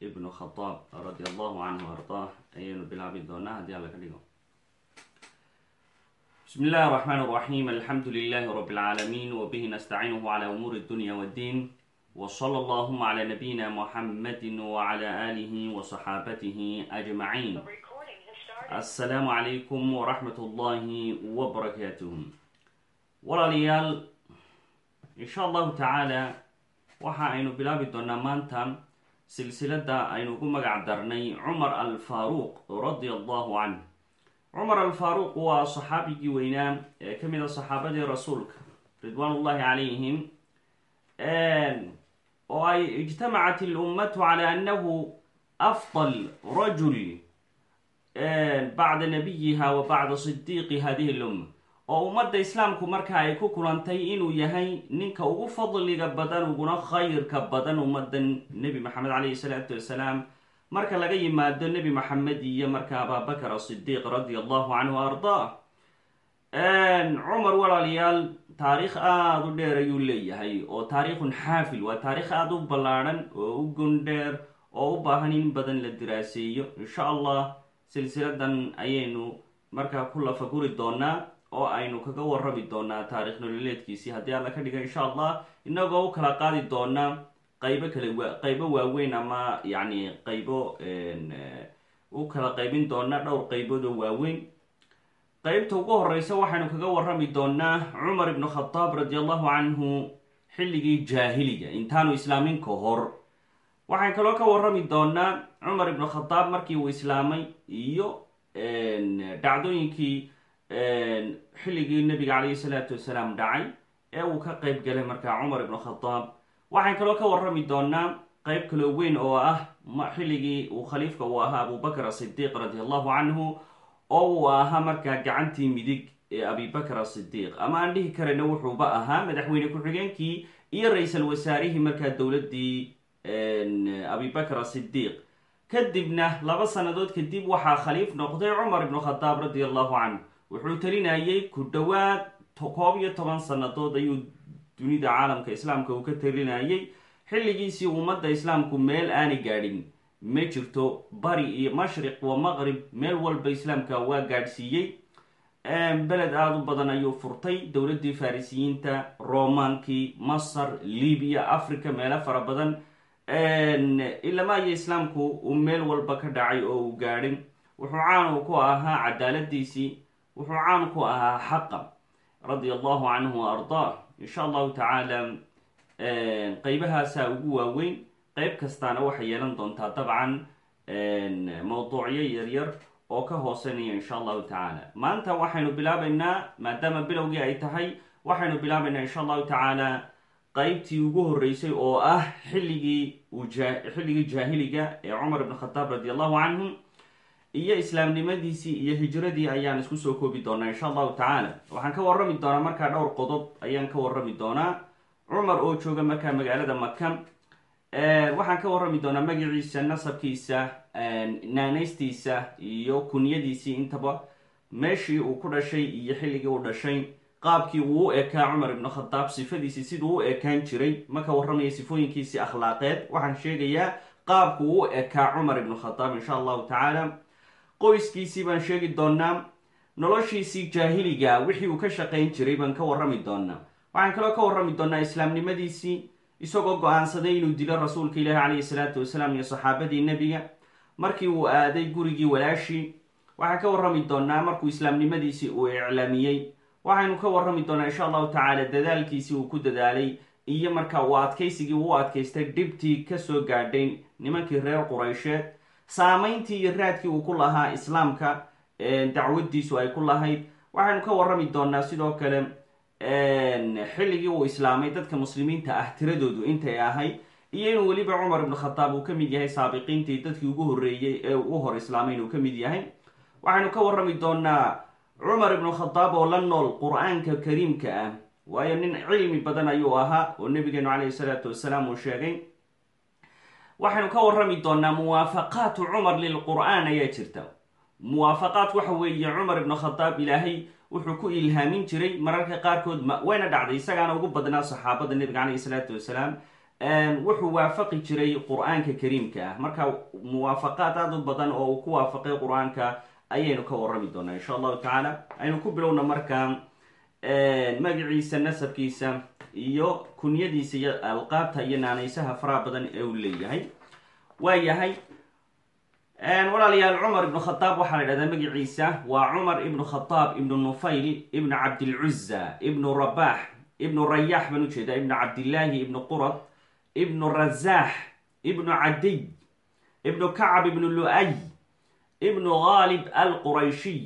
ibnu khadaab radi allahu canhu ardaah ayaynu bilaabi doonaa haddii alla ka dhigo. Bismi illahi araxmaan raxiim alxamdu lilahi rabi lcaalamiin wbihi nastacinuhu cla umuuri dunya wddiin wsl allahuma cla nabiyina muxamadi wcla alihi wصaxaabatihi ajmaciin assalaamu calaykum waraxmat ullahi wbarakaatuh walaalayaal in sha allahu tacaala waxa aynu bilaabi doonaa maanta silsilada aynu ugu magac darnay cumar alfaaruq radia allahu canh cumar alfaaruq waa saxaabigii weynaa ee ka mid a saxaabadii rasuulka ridwaan ullahi calayhim oo ay ijtamacat ilummatu cala annahu afdal rajul bacda nabiyiha wa bacda sidiiqi hadihi lumma oo ummadda islaamku marka ay ku kulantay inuu yahay ninka ugu fadliga badan uguna khayrka badan ummadan nebi maxamed caleyhi salaatu wasalaam. Marka laga yimaado nebi maxamed iyo marka abaabakar asidiiq radia allahu canhu ardaa cumar walaalayaal taariikh aada u dheer ayuu leeyahay oo taariikhun xaafil waa taariikh aada u ballaadhan oo u gondheer oo u baahan in badan la diraaseeyo. Insha allah silsiladan ayaynu markaa ku lafaguri doonaa oo aynu kaga warrami doonaa taarikh nololeedkiisii. Haddii alla ka dhiga insha allah inagoo u kala qaadi doonaa qaybo kale qaybo waaweyn ama yacni qaybo u kala qaybin doonaa dhowr qaybood oo waaweyn. Qeybta ugu horeysa waxaynu kaga warrami doonaa cumar ibnu khadaab radi allahu canhu xilligii jaahiliga intaanu islaamin ka hor. Waxaan kaloo ka warrami doonaa cumar ibnu khadaab markii uu islaamay iyo dhacdooyinkii xilligii nabiga caleyhi salaatu wasalaam dhacay ee uu ka qeyb galay markaa cumar ibnu khadaab waxaan kaloo ka warrami doonaa qeyb kaloo weyn oo ah xilligii uu khaliifka uu ahaa abubakr asidiiq radi allahu canhu oo uu ahaa markaa gacantii midig ee abibakr asidiiq ama aan dhihi karayna wuxuuba ahaa madaxweyne ku-xigeenkii iyo ra'iisal wasaarihii markaa dowladdii abibakr asidiiq kadibna laba sannadood kadib waxaa khaliif noqday cumar ibnu khadaab radi allahu canhu wuxuu talinayay ku dhowaad koob iyo toban sannadood ayuu dunida caalamka islaamka uu ka talinayay xilligiisii ummadda islaamku meel aanay gaadhin ma jirto bari iyo mashriq wa maqrib meel walba islaamka waa gaadhsiiyey. Beled aada u badan ayuu furtay dowladdii farisiyiinta romaankii masar libiya africa meelo fara badan. Ilama iyo islaamku uu meel walba ka dhacay oo uu gaadhin. Wuxuu caan ku ahaa cadaaladiisii wuxuu caan ku ahaa xaqa radia allahu canhu wa ardaa insha allahu tacaala qeybahaasa ugu waaweyn qeyb kastaana waxay yeelan doontaa dabcan mawduucyo yaryar oo ka hooseynaya insha allahu tacaala maanta waxaynu bilaabaynaa maadaama bilowgii ay tahay waxaynu bilaabaynaa insha allahu tacaala qeybtii ugu horeysay oo ah xilligii xilligii jaahiliga ee cumar ibn khadaab radi allahu canhu iyo islaamnimadiisii iyo hijradii ayaan isku soo koobi doonaa insha allahu tacaala. Waxaan ka warrami doonaa markaa dhowr qodob ayaan ka warrami doonaa. Cumar oo jooga markaa magaalada maka waxaan ka warrami doonaa magaciisa nasabkiisa naanaystiisa iyo kunyadiisii intaba meeshii uu ku dhashay iyo xilligii uu dhashay. Qaabkii uu u ekaa cumar ibnu khadaab sifadiisii siduu u ekaan jiray. Ma ka warramaya sifooyinkiisii akhlaaqeed. Waxaan sheegayaa qaabku u ekaa cumar ibnu khadaab insha allahu tacaala qoyskiisii baan sheegi doonaa noloshiisii jaahiliga wixii uu ka shaqayn jiray baan ka warrami doonaa waxaan kaloo ka warrami doonaa islaamnimadiisii isagoo go'aansaday inuu dilo rasuulka ilaahi caleyhi salaatu wasalaam iyo saxaabadii nebiga. Markii uu aaday gurigii walaashii waxaan ka warrami doonaa markuu islaamnimadiisii uu iclaamiyey. Waxaynu ka warrami doonaa insha allahu tacaala dadaalkiisii uu ku dadaalay iyo marka uu adkaysigii uu adkaystay dhibtii ka soo gaadhay nimankii reer quraysheed saameyntii iyo raadkii uu ku lahaa islaamka dacwadiisu ay ku lahayd. Waxaynu ka warrami doonaa sidoo kale xilligii uu islaamay dadka muslimiinta ah tiradoodu intay ahayd. Iyo inuu weliba cumar ibnu khadaab uu ka mid yahay saabiqiintii dadkii ugu horreeyey ee u hor islaamay inuu ka mid yahay. Waxaynu ka warrami doonaa cumar ibnu khadaab oo la nool qur'aanka kariimka ah. Waayo nin cilmi badan ayuu ahaa oo nabigeenu caleyhi salaatu wasalaam uu sheegay waxaynu ka warrami doonaa muwaafaqaatu cumar lilqur'aan ayaa jirta. Muwaafaqaad waxa weeye cumar ibnu khadaab ilaahay wuxuu ku ilhaamin jiray mararka qaarkood wayna dhacday isagaana ugu badnaa saxaabada nebiga caleyhi salaatu wasalaam. Wuxuu waafaqi jiray qur'aanka kariimka ah. Marka muwaafaqaad aada u badan oo uu ku waafaqay qur'aanka ayaynu ka warrami doonaa insha allahu tacaala. Aynu ku bilowna markaa magaciisa nasabkiisa iyo kunyadiisa iyo alqaabta iyo naanaysaha faraha badan ee uu leeyahay. Waa yahay walaalayaal cumar ibnu khadaab waxaa la idhahdaa magaciisa waa cumar ibnu khadaab ibnu nufayl ibnu cabdilcuza ibnu rabax ibnu rayax baan u jeedaa ibnu cabdillaahi ibnu qurad ibnu razaax ibnu cadiy ibnu kacab ibnu lu-ay ibnu gaalib alqurayshiy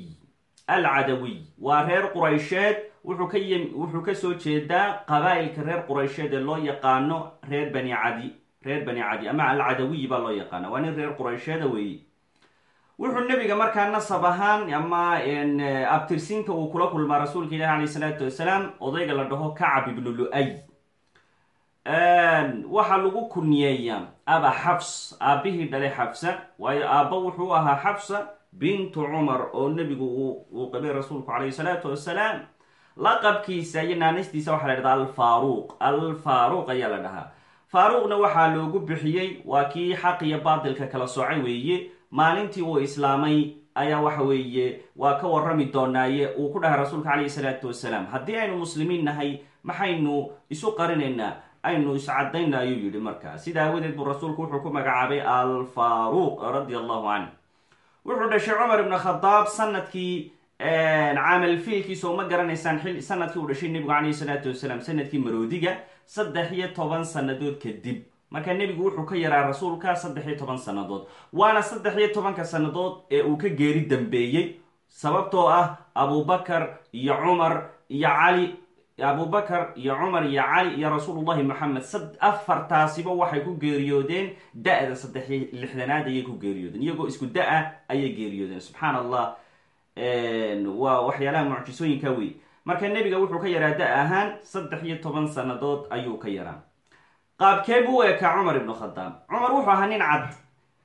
alcadawiy waa reer quraysheed wuxuu ka ka soo jeedaa qabaa'ilka reer quraysheed ee loo yaqaano reer bani cadi reer bani cadi ama alcadawiyi baa loo yaqaana waa nin reer quraysheeda weeye wuxuu nebiga markaa nasab ahaan ama abtirsiinta uu kula kulmaa rasuulka ilahi alayh salaatu wasalaam odayga la dhaho kacab ibnu lu-ay. Waxaa lagu kunyeeyaa aba xafs aabihii dhalay xafsa waayo aabba wuxuu ahaa xafsa bintu cumar oo nebigu uu qabay rasuulku calayhi salaatu wasalaam laqabkiisa iyo naanistiisa waxaa la dhahdaa alfaaruuq. Alfaaruuq ayaa la dhahaa. Faaruuqna waxaa loogu bixiyey waa kii xaq iyo baatilka kala soocay weeye. Maalintii uu islaamay ayaa waxa weeye waa ka warrami doonaaye uu ku dhahay rasuulka calayhi salaatu wasalaam. Haddii aynu muslimiin nahay maxaynu isu qarinaynaa aynu iscadayna ayuu yidhi markaa sida aawadeed buu rasuulku wuxuu ku magacaabay alfaaruuq radia allahu canh wuxuu dhashay cumar ibn khadaab sannadkii caamalfiilkiisa oo ma garanaysaan sannadkii uu dhashay nebigu calayhi salaatu wasalaam sannadkii maroodiga saddex iyo toban sannadood kadib marka nebigu wuxuu ka yaraa rasuulka saddex iyo toban sannadood waana saddex iyo tobanka sannadood ee uu ka geeri dambeeyey. Sababtoo ah abubakar iyo cumar iyo cali abubakar iyo cumar iyo cali iyo rasuulullahi moxamed afartaasiba waxay ku geeriyoodeen da-da saddex lixdanaad ayay ku geeriyoodeen iyagoo isku da'a ayay geeriyoodeen. Subxaan allah waa waxyaalaha mucjisooyinka wey marka nebiga wuxuu ka yaraa da ahaan saddex iyo toban sannadood ayuu ka yaraa. Qaabkee buu u ekaa cumar ibnu khadaab. Cumar wuxuu ahaa nin cad.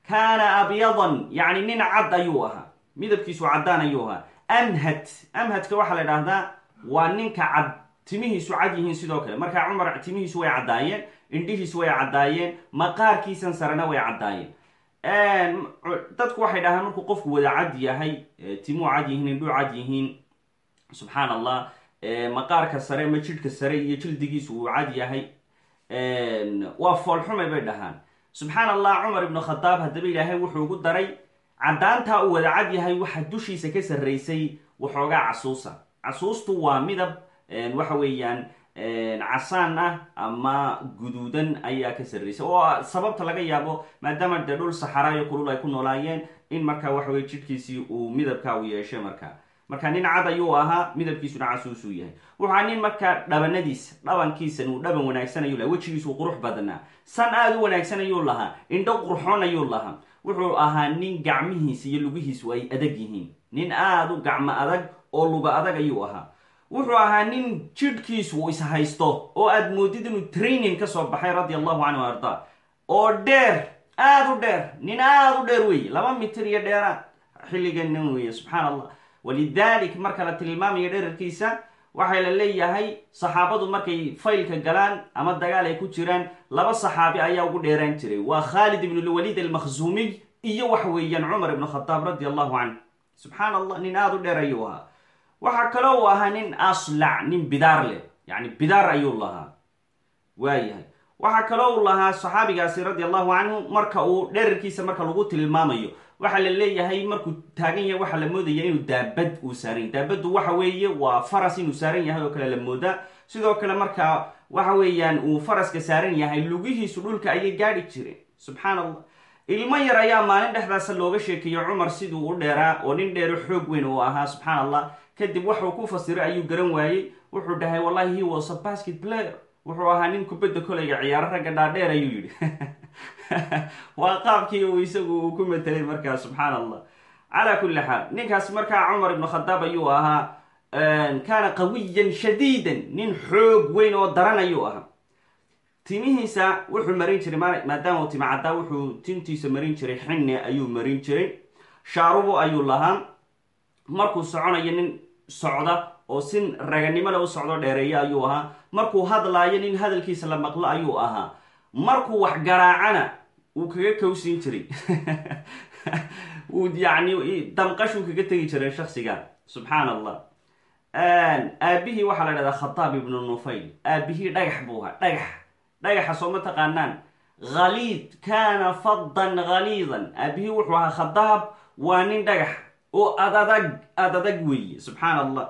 Kaana abyadan yacni nin cad ayuu ahaa. Midabkiisu caddaan ayuu ahaa. Amhad. Amhadka waxaa la idhaahdaa waa ninka cad. Timihiisu cad yihiin sidoo kale. Markaa cumar timihiisu way caddaayeen indhihiisu way caddaayeen maqaarkiisan sarena way caddaayeen dadku waxay dhahaan markuu qofku wada cad yahay timuu cad yihiin indhuu cad yihiin subxaan allah maqaarka sare ma jidhka sare iyo jildigiisu uu cad yahay. Waa foolxumay bay dhahaan. Subxaan allah cumar ibnu khadaab haddaba ilaahay wuxuu ugu daray caddaantaa uu wada cad yahay waxa dushiisa ka sarraysay waxoogaa casuusa. Casuustu waa midab waxa weeyaan casaan ah ama guduudan ayaa ka sarraysay oo sababta laga yaabo maadaama dee dhul saxaraayo kulul ay ku noolaayeen in markaa waxa weye jidhkiisii uu midabka u yeeshay markaa marka nin cad ayuu ahaa midabkiisuna casuusuu yahay. Wuxaa nin markaa dhabanadiisa dhabankiisan uu dhaban wanaagsan ayuu lahaa wejigiisu qurux badnaa. San aada u wanaagsan ayuu lahaa indho qurxoon ayuu lahaa. Wuxuu ahaa nin gacmihiisa iyo lugihiisu ay adag yihiin. Nin aada u gacmo adag oo luga adag ayuu ahaa wuxuu ahaa nin jidhkiisu ishaysto oo aad moodid inuu training ka soo baxay radia allahu canhu arda. Oo dheer aada u dheer nin aada u dheer weeye laba mitir iyo dheeraad. Xilliganan weeye subxaan allah walidalik marka la tilmaamayo dherarkiisa waxaa la leeyahay saxaabadu markay faylka galaan ama dagaal ay ku jiraan laba saxaabi ayaa ugu dheeraan jiray. Waa khaalid ibn lwaliid almakhzuumiy iyo waxa weeyaan cumar ibn khadaab radi allahu canh subxaan allah nin aada u dheer ayuu ahaa waxaa kaloo uu ahaa nin aslac nin bidaar leh. Yani bidaar ayuu lahaa. Waayahay. Waxaa kaloo uu lahaa saxaabigaasi radi allahu canhu marka uu dherarkiisa marka lagu tilmaamayo. Waxaa la leeyahay markuu taagan yahay waxaa la moodaya inuu daabad uu saaran yahy daabaddu waxa weeye waa faras inuu saaran yahay oo kale la moodaa. Sidoo kale markaa waxa weeyaan uu faraska saaran yahay lugihiisu dhulka ayay gaadhi jireen. Subxaan allah ilmo yar ayaa maalin dhexdaasa looga sheekeeyey cumar siduu u dheeraa oo nin dheero xoog weyn uu ahaa. Subxaan allah kadib waxuu ku fasiray ayuu garan waayey. Wuxuu dhahay wallahi he was a basket player. Wuxuu ahaa nin kubadda kolayga ciyaaro ragga dhaadheer ayuu yidhi. Waa qaabkii uu isagu uu ku matelay markaa subxaan allah calaa kulli xaal ninkaas markaa cumar ibnu khadaab ayuu ahaa kaana qawiyan shadiidan nin xoog weyn oo daran ayuu ahaa. Timihiisa wuxuu marin jiray maadaama uu tima caddaa wuxuu tintiisa marin jiray xinne ayuu marin jiray. Shaarubo ayuu lahaa. Markuu soconayo nin socda oo sin raganimo le u socdo dheereeya ayuu ahaa. Markuu hadlaayo nin hadalkiisa la maqlo ayuu ahaa. Markuu wax garaacana wuu kaga kawsin jiray. Wuu yani damqashuu kaga tegi jiray shaksiga subxaan allah aabihii waxaa la dhahdaa khataab ibnu nufayl. Aabihii dhagax buu ahaa dhagax dhagaxa soo ma taqaanaan. Haliid kaana faddan haliidan aabihii wuxuu ahaa khadaab waa nin dhagax oo adadag adadag weeye subxaan allah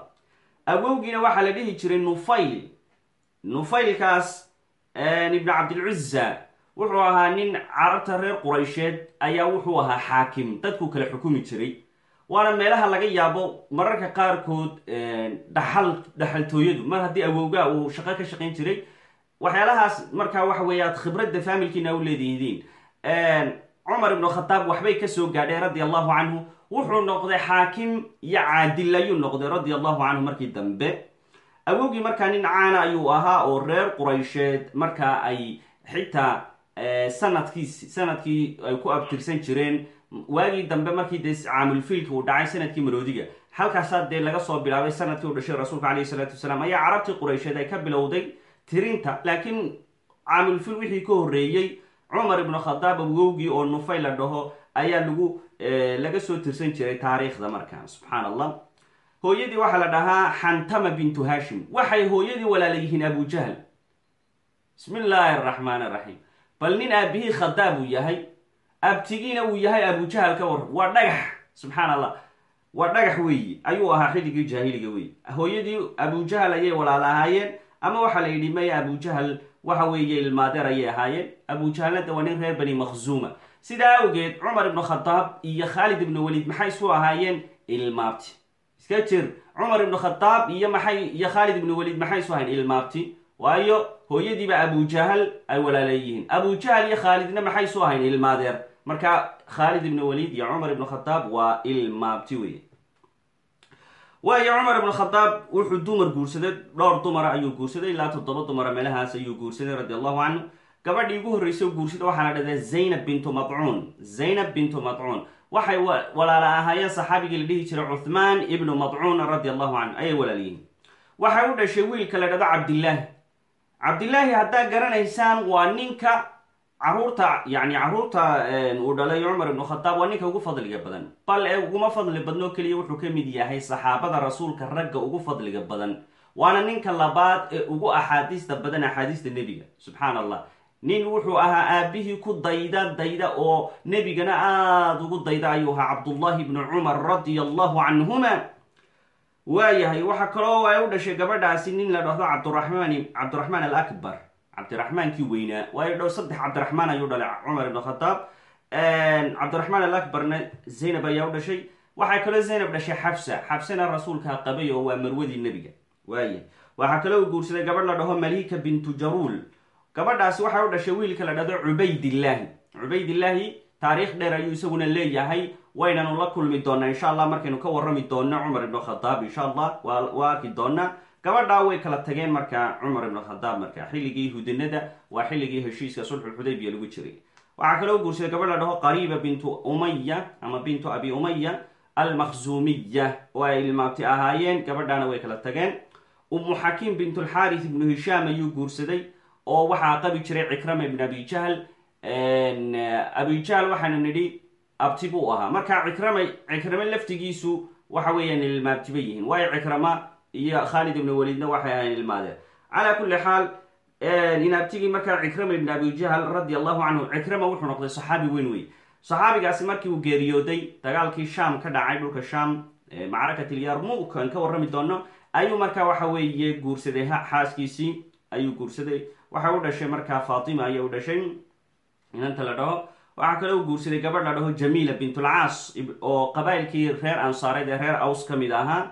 awowgiina waxaa la dhihi jiray nufayl nufaylkaas ibnu cabdilcuza wuxuu ahaa nin carabta reer quraysheed ayaa wuxuu ahaa xaakim dadku kala xukumi jiray. Waana meelaha laga yaabo mararka qaarkood dhaxal dhaxaltooyadu. Mar haddii awowgaa uu shaqo ka shaqayn jiray waxyaalahaas markaa waxa weeye aad khibradda faamilkiina u leedihidiin cumar ibnu khataab waxbay ka soo gaadheen radia allahu canhu wuxuu noqday xaakim iyo caadil ayuu noqday radia allahu canhu markii dambe. Awowgii markaa nin caana ayuu ahaa oo reer quraysheed markaa ay xitaa sanadkiis sannadkii ay ku abtirsan jireen. Waagii dambe markii dee caamulfiilki uu dhacay sannadkii maroodiga. Halkaasaa dee laga soo bilaabay sannadkii u dhashay rasuulka calayhi salaatu wasalaam. Ayaa carabtii quraysheed ay ka bilowday tirinta. Laakiin caamulfiil wixii ka horreeyey cumar ibnu khadaab awowgii oo nufay la dhaho ayaa lagu laga soo tirsan jiray taariikhda markaa subxaan allah hooyadii waxaa la dhahaa xantama bintu hashim waxay hooyadii walaala yihiin abujahl bismi illaahi araxmaan araxiim bal nin aabihii khadaab uu yahay abtigiina uu yahay abujahal ka war waa dhagax subxaan allah waa dhagax weeyi. Ayuu ahaa xilligii jaahiliga weeye hooyadii abujahal ayay walaala ahaayeen ama waxaa la yidhi maya abujahal waxa weeye ilmaadeer ayay ahaayeen. Abujahalnada waa nin reer bani makhzuuma sidaa awgeed cumar ibnu khadaab iyo khaalid ibnu waliid maxay isu ahaayeen? Ilmaabti iska jir cumar ibnu khadaab iyo maxay iyo khaalid ibnu waliid maxay isu ahayen ilmaabti waayo hooyadiiba abujahal ay walaalayihiin abujahal iyo khaalidna maxay isu ahayn ilmaadeer marka khaalid ibnu waliid iyo cumar ibnu khadaab waa ilmaabti weye waayo cumar ibnu khadaab wuxuu dumar guursaday dhowr dumara ayuu guursaday ilaa toddoba dumara meelahaas ayuu guursaday radi allahu canhu gabadhii ugu horreysay guursada waxaa la dhahdaa zaynab bintu madcuun zaynab bintu madcuun waxay walaala ahaayeen saxaabigii la dhihi jiray cuthmaan ibnu madcuun radi allahu canhu. Ayay walaalyihiin waxay u dhashay wiilka la dhahdo cabdillaahi. Cabdillaahi haddaa garanaysaan waa ninka carruurta yani carruurta uu dhalay cumar ibnu khadaab waa ninka ugu fadliga badan. Bal ee uguma fadli badnoo keliya wuxuu ka mid yahay saxaabada rasuulka ragga ugu fadliga badan. Waana ninka labaad ee ugu axaadiista badan axaadiista nebiga. Subxaan allah nin wuxuu ahaa aabihii ku dayda dayda oo nebigana aada ugu dayda ayuu ahaa cabdullahi ibnu cumar radia allahu canhuma waayahay waxaa kaloo ay u dhashay gabadhaasi nin la dhahdo cabduraxmaan cabdiraxmaan alakbar. Cabdiraxmaankii weynaa waayo dhow saddex cabdiraxmaan ayuu dhalay cumar ibn khadaab cabdiraxmaan alakbarna zaynab ayaa u dhashay. Waxaa kaloo zaynab dhashay xabsa xabsana rasuulkaa qabay oo waa marwadii nebiga. Waaya waxaa kaloo guursaday gabadh la dhaho malika bintu jaruul gabadhaasi waxay u dhashay wiilka la dhahdo cubaydillaahi. Cubaydillaahi taariikh dheer ayuu isaguna leeyahay waynanu la kulmi doonaa insha allah markaynu ka warrami doonno cumar ibnu khadaab. Insha allah waa arki doonaa gabadhaa way kala tageen markaa cumar ibnu khadaab markaa xilligii hudinada waa xilligii heshiiska sulxulxudaybiya lagu jiray. Waxaa kaloo guursaday gabadh la dhaho qariiba bintu umaya ama bintu abi umaya almakhzuumiya oo ay ilmaabti ahaayeen gabadhaana way kala tageen. Umu xakiim bintulxaaris ibnu hishaam ayuu guursaday oo waxaa qabi jiray cikrama ibn abi jahl. Abijahl waxaana nidhi abti buu ahaa. Marka cikrama cikrame laftigiisu waxa weeyaan ilmaabtiba yihiin. Waayo cikrama iyo khaalid ibn waliidna waxay ahayn ilmaadeen. Calaa kulli xaal inaabtigii markaa cikrama ibn abi jahl radi allahu canhu cikrama wuxuu noqday saxaabi weyn wey saxaabigaasi markii uu geeriyooday dagaalkii sham ka dhacay dhulka sham macrakat ilyarmuk aan ka warrami doono ayuu markaa waxa weeye guursaday xaaskiisii ayuu guursaday waxay u dhashay markaa faatima ayay u dhashay inanta la dhaho. Waxaa kaloo u guursaday gabadh la dhaho jamiila bintulcaas oo qabailkii reer ansaareed ee reer aws ka mid ahaa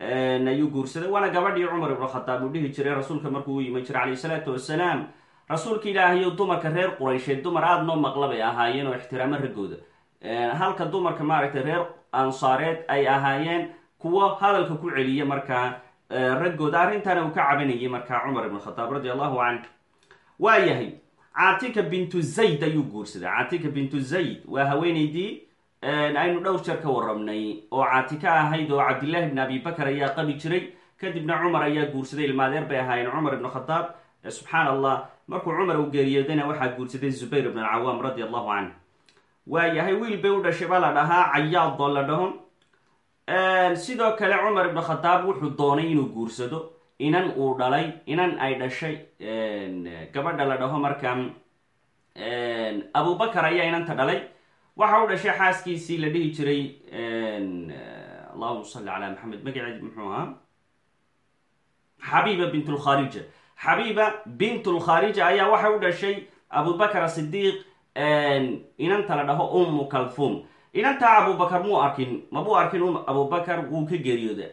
ayuu guursaday. Waana gabadhii cumar ibnu khadaab uu dhihi jiray rasuulka markuu u yiman jiray calayh salaatu wasalaam rasuulka ilaahayo dumarka reer quraysheed dumar aada noo maqla bay ahaayeen oo ixtiraamo raggooda halka dumarka maaragtay reer ansaareed ay ahaayeen kuwo hadalka ku celiya markaa raggooda arrintaana uu ka cabanayay markaa cumar ibn khadaab radi allahu canh waa yahay caatika bintu zayd ayuu guursaday. Caatika bintu zayd waa haweeneydii aynu dhowr jeer ka warramnay oo caatika ahayd oo cabdillahi ibn abi bakar ayaa qabi jiray. Kadibna cumar ayaa guursaday ilmaadeer bay ahaayeen. Cumar ibn khadaab subxaan allah markuu cumar uu geeriyoodana waxaa guursaday zubayr ibn alcawaam radi allahu canh waayahay wiil bay u dhashay baa la dhahaa cayaadoo la dhaho sidoo kale cumar ibn khadaab wuxuu doonay inuu guursado inan uu dhalay inan ay dhashay gabadha la dhaho markaa abubakar ayaa inanta dhalay. Waxa u dhashay xaaskiisii la dhihi jiray allahuma salli calaa maxamed magaceedi muxuu ahaa? Xabiiba bint lkharija xabiiba bint lkharija ayaa waxay u dhashay abubakar asidiiq inanta la dhaho ummu kalfum inantaa abubakar muu arkin mabuu arkin abubakar wuu ka geeriyooda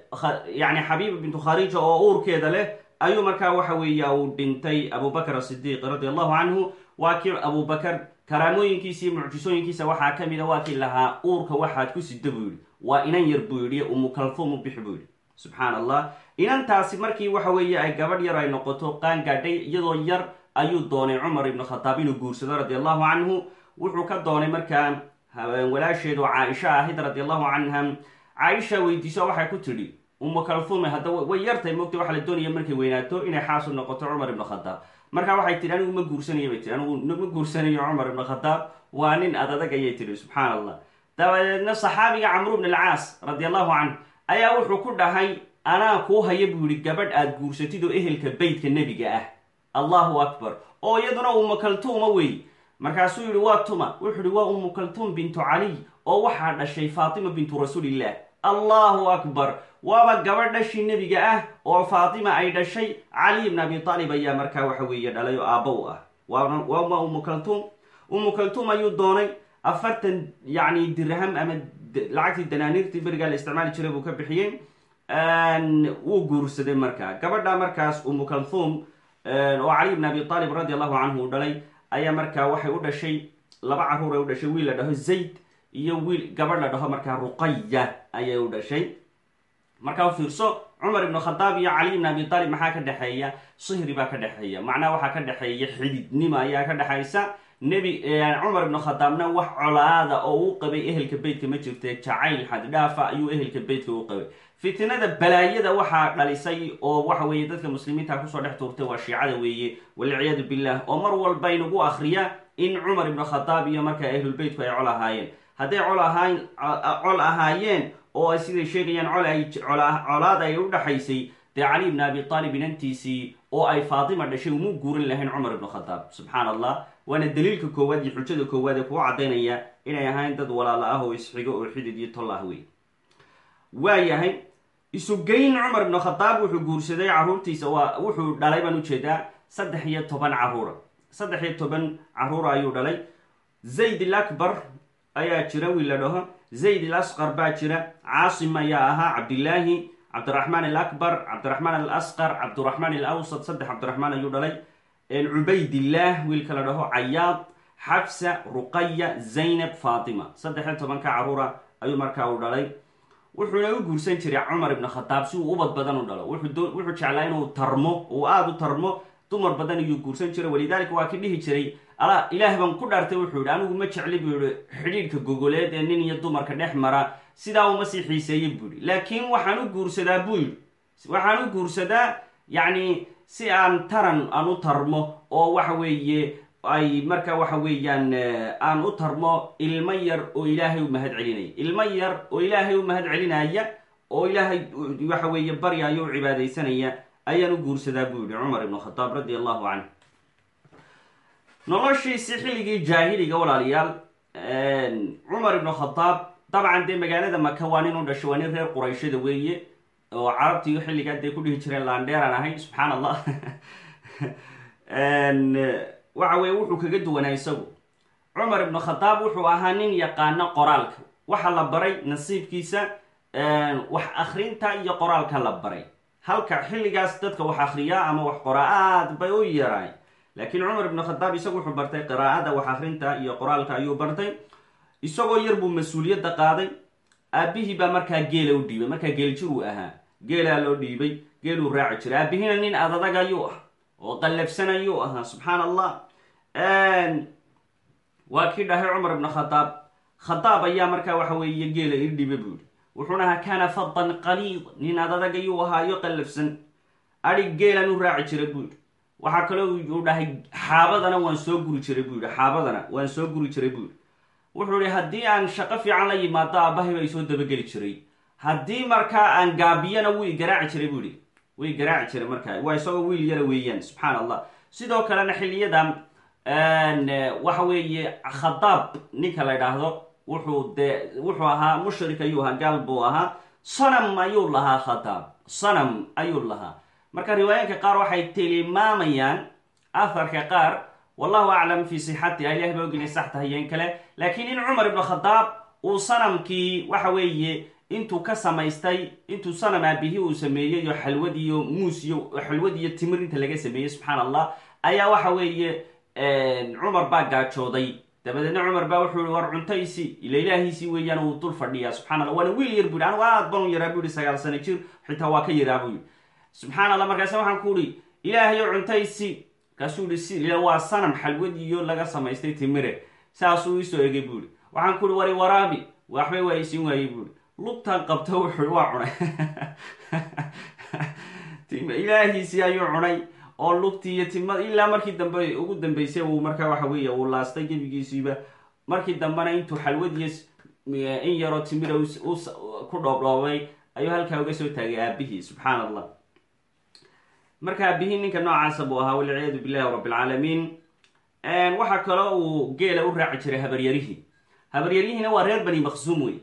yani xabiiba bintu kharija oo uurkeeda leh ayuu markaa waxa weeya uu dhintay abubakar asidiiq radi allahu canhu waa kii abubakar karaamooyinkiisa mucjisooyinkiisa waxaa ka mid a waa kii lahaa uurka waxaad ku sida buu yihi waa inan yar buu yidhi umu kalfum u bixi buu yihi subxaan allah inantaasi markii waxa weeye ay gabadh yar ay noqoto qaan gaadhay iyadoo yar ayuu doonay cumar ibnu khataab inuu guursado radi allahu canhu wuxuu ka doonay markaa walaasheedu caaisha ahayd radi allahu canha caaisha weydiiso waxay ku tidhi umu kalfume hadda way yartay mogta waxa la doonaya markay weynaato inay xaasu noqoto cumar ibnu khataab marka waxay tihi anigu ma guursanayo bay tii anigu ma guursanayo cumar ibnu khataab waa nin adadag ayay tihi subxaan allah dabadeedna saxaabiga camru bn alcaas radi allahu canh ayaa wuxuu ku dhahay anaa kuu haya buu yihi gabadh aad guursatid oo ehelka beytka nebiga ah. Allahu akbar. Oo iyaduna umu kaltuuma wey markaasuu yihi waa tuma. Wuxuu yihi waa umu kaltuum bintu caliy oo waxaa dhashay faatima bintu rasuulillah. Allahu akbar. Waaba gabadh dhashii nebiga ah oo faatima ay dhashay. Caliy bn abi taalib ayaa markaa waxa weeye dhalay oo aabba ah. Waama umu kaltuum umu kaltuum ayuu doonay afartan yani dirham ama lacagtii danaaniirtii berigaa la isticmaali jiray buu ka bixiyey. Wuu guursaday markaa. Gabadha markaas umu kalthum oo cali bn abi aalib radi allahu u dhalay ayaa markaa waxay u dhashay laba carruur ay u dhashay wiil la dhaho zayd iyo wiil gabadh la dhaho markaa ruqaya ayay u dhashay. Markaa fiirso cumar ibnu khadaab iyo cali ibn abi aalib maxaa ka dhexeeya? Sihri baa ka dhexeeya. Macnaha waxaa ka dhexeeya xididnima ayaa ka dhexaysa. Nebi cumar ibnu khadaabna wax colaada oo uu qabay ehelka beytka ma jirte jacayl xaddhaafa ayuu ehelka beytka u qabay fitnada balaayada waxaa dhalisay oo waxa weeye dadka muslimiinta ku soo dhex tuurtay waa shiicada weeye. Walciyaadu billah. Oo mar walba inagu akriya in cumar ibnu khadaab iyo markaa ahlulbeytku ay col ahaayeen. Hadday col ahaayeen oo ay siday sheegayaan col ay colaad ay u dhaxaysay dee cali ibn abi aalib inantiisii oo ay faatima dhashay uma guuran lahayn cumar ibnu khadaab. Subxaan allah waana daliilka koowaad iyo xujada koowaad ee kugu caddaynaya inay ahayn dad walaala ah oo isxigo oo xidid iyo tol ah wey waayahay isugeyn cumar ibnu khadaab wuxuu guursaday caruurtiisa waa wuxuu dhalay baan u jeedaa saddex iyo toban caruura. Saddex iyo toban caruura ayuu dhalay. Zayd alakbar ayaa jira wiil la dhaho. Zayd alasqar baa jira. Caasim ayaa ahaa cabdillaahi cabdiraxmaan alakbar cabdiraxmaan alasqar cabdiraxmaan alawsad saddex cabdiraxmaan ayuu dhalay. Cubaydillah wiilka la dhaho cayaad xabsa ruqaya zaynab faatima. Saddex iyo tobanka caruura ayuu markaa u dhalay wuxuuna u guursan jiray cumar ibn khadaab si uu ubad badan u dhalo. Wuxuu jeclaa inuu tarmo uu aada u tarmo dumar badan ayuu guursan jiray. Walidaalika waa ki dhihi jiray ala ilaah baan ku dhaartay wuxuu yihi anigu ma jecli buu yihi xidhiidhka gogoleed ee nin iyo dumarka dhex mara sidaa uma sii xiiseeyey buu yihi laakiin waxaan u guursadaa buu yidhi. Waxaan u guursadaa yacni si aan taran aan u tarmo oo waxa weeye ay marka waxa weeyaan aan u tarmo ilmo yar oo ilaahay u mahad celinaya. Ilmo yar oo ilaahay u mahad celinaya oo ilaahay waxa weeye baryayo u cibaadaysanaya ayaan u guursadaa buu yihi cumar ibnu khadaab radi allahu canh noloshiisi xilligii jaahiliga walaalayaal cumar ibnu khadaab dabcan dee magaalada maka waa nin u dhashay waa nin reer qurayshada weeye oo carabtii xilligaa dee ku dhihi jireen laandheeraan ahay subxaan allah waxa weye wuxuu kaga duwanaa isagu. Cumar ibnu khadaab wuxuu ahaa nin yaqaano qoraalka. Waxa la baray nasiibkiisa wax akrinta iyo qoraalka la baray. Halka xilligaas dadka wax akriyaa ama wax qoraa aad bay u yaraay laakiin cumar ibnu khadaab isagu wuxuu bartay qiraa'ada wax akrinta iyo qoraalka ayuu bartay. Isagoo yar buu mas'uuliyadda qaaday. Aabihii baa markaa geela u dhiibay markaa geeljir uu ahaa. Geelaa loo dhiibay geeluu raaci jiray. Aabihiina nin adadag ayuu ah oo qallafsan ayuu ahaa subxaan allah waa kii dhahay cumar ibnu khadaab khadaab ayaa markaa waxa weeye geela ii dhiibay buu yihi wuxuuna ahaa kaana fadan qaliid. Nin adadag ayuu ahaayo qallafsan. Adhig geelan u raaci jiray buu yihi waxaa kaloo uu dhahay xaabadana waan soo guri jiray buu yihi xaabadana waan soo guri jiray buu wuxuu yihi haddii aan shaqo fiican la yimaado aabahay baa isoo dabageli jiray. Haddii markaa aan gaabiyana wuu igaraaci jiray buu yihi wuu igaraaci jiray markaa. Waa isagoo wiil yara weeyaan subxaan allah sidoo kalena xiliyadan waxa weeye khadaab ninka la idhaahdo wuxuu dee wuxuu ahaa mushrik ayuu ahaa gaal buu ahaa. Sanam ayuu lahaa khadaab. Sanam ayuu lahaa. Marka riwaayaanka qaar waxay tilmaamayaan aharka qaar wallahu aclam fi sixatiha ilahi baa ogina sax tahayeen kale. Laakiin in cumar ibn khadaab uu sanamkii waxa weeye intuu ka samaystay intuu sanam aabihii uu sameeyey iyo xalwad iyo muus iyo xalwad iyo timir inta laga sameeyey subxaan allah ayaa waxa weeye cumar baa gaajooday. Dabadeedna cumar baa wuxuu yihi war cuntaysi. Ila ilaahiisii weeyaan uu dul fadhiyaa. Subxana allah waana wiil yar bu yihi anigu aad banu yaraa bu sagaal sano jir. Xitaa waa ka yaraa buu yihi allah markaase waxaan ku ihi ilaahayo cuntaysi. Markaasuu yihi si waa sanam xalwad iyo laga samaystay timire. Saasuu isoo egay buu waxaan ku ihi wari waraabi waxbay waa isin waayey buu yihi lugtan qabta wuxuu waa cunay. Ilaahiisii ayuu cunay oo lugtii iyo ilaa markii dambe ugu dambeysay uu markaa waxa weeye uu laastay gebigiisiiba markii dambena intuu xalwadiyo in yaroo timira ku dhoobdhoobay ayuu halkaa uga soo taagay aabihii subxaan allah marka aabihii ninka noocaasa buu ahaa walciyaadu billahi rabbilcaalamiin waxaa kaloo uu geela u raaci jiray habaryarihii. Habaryarihiina waa reer bani maqsuum wey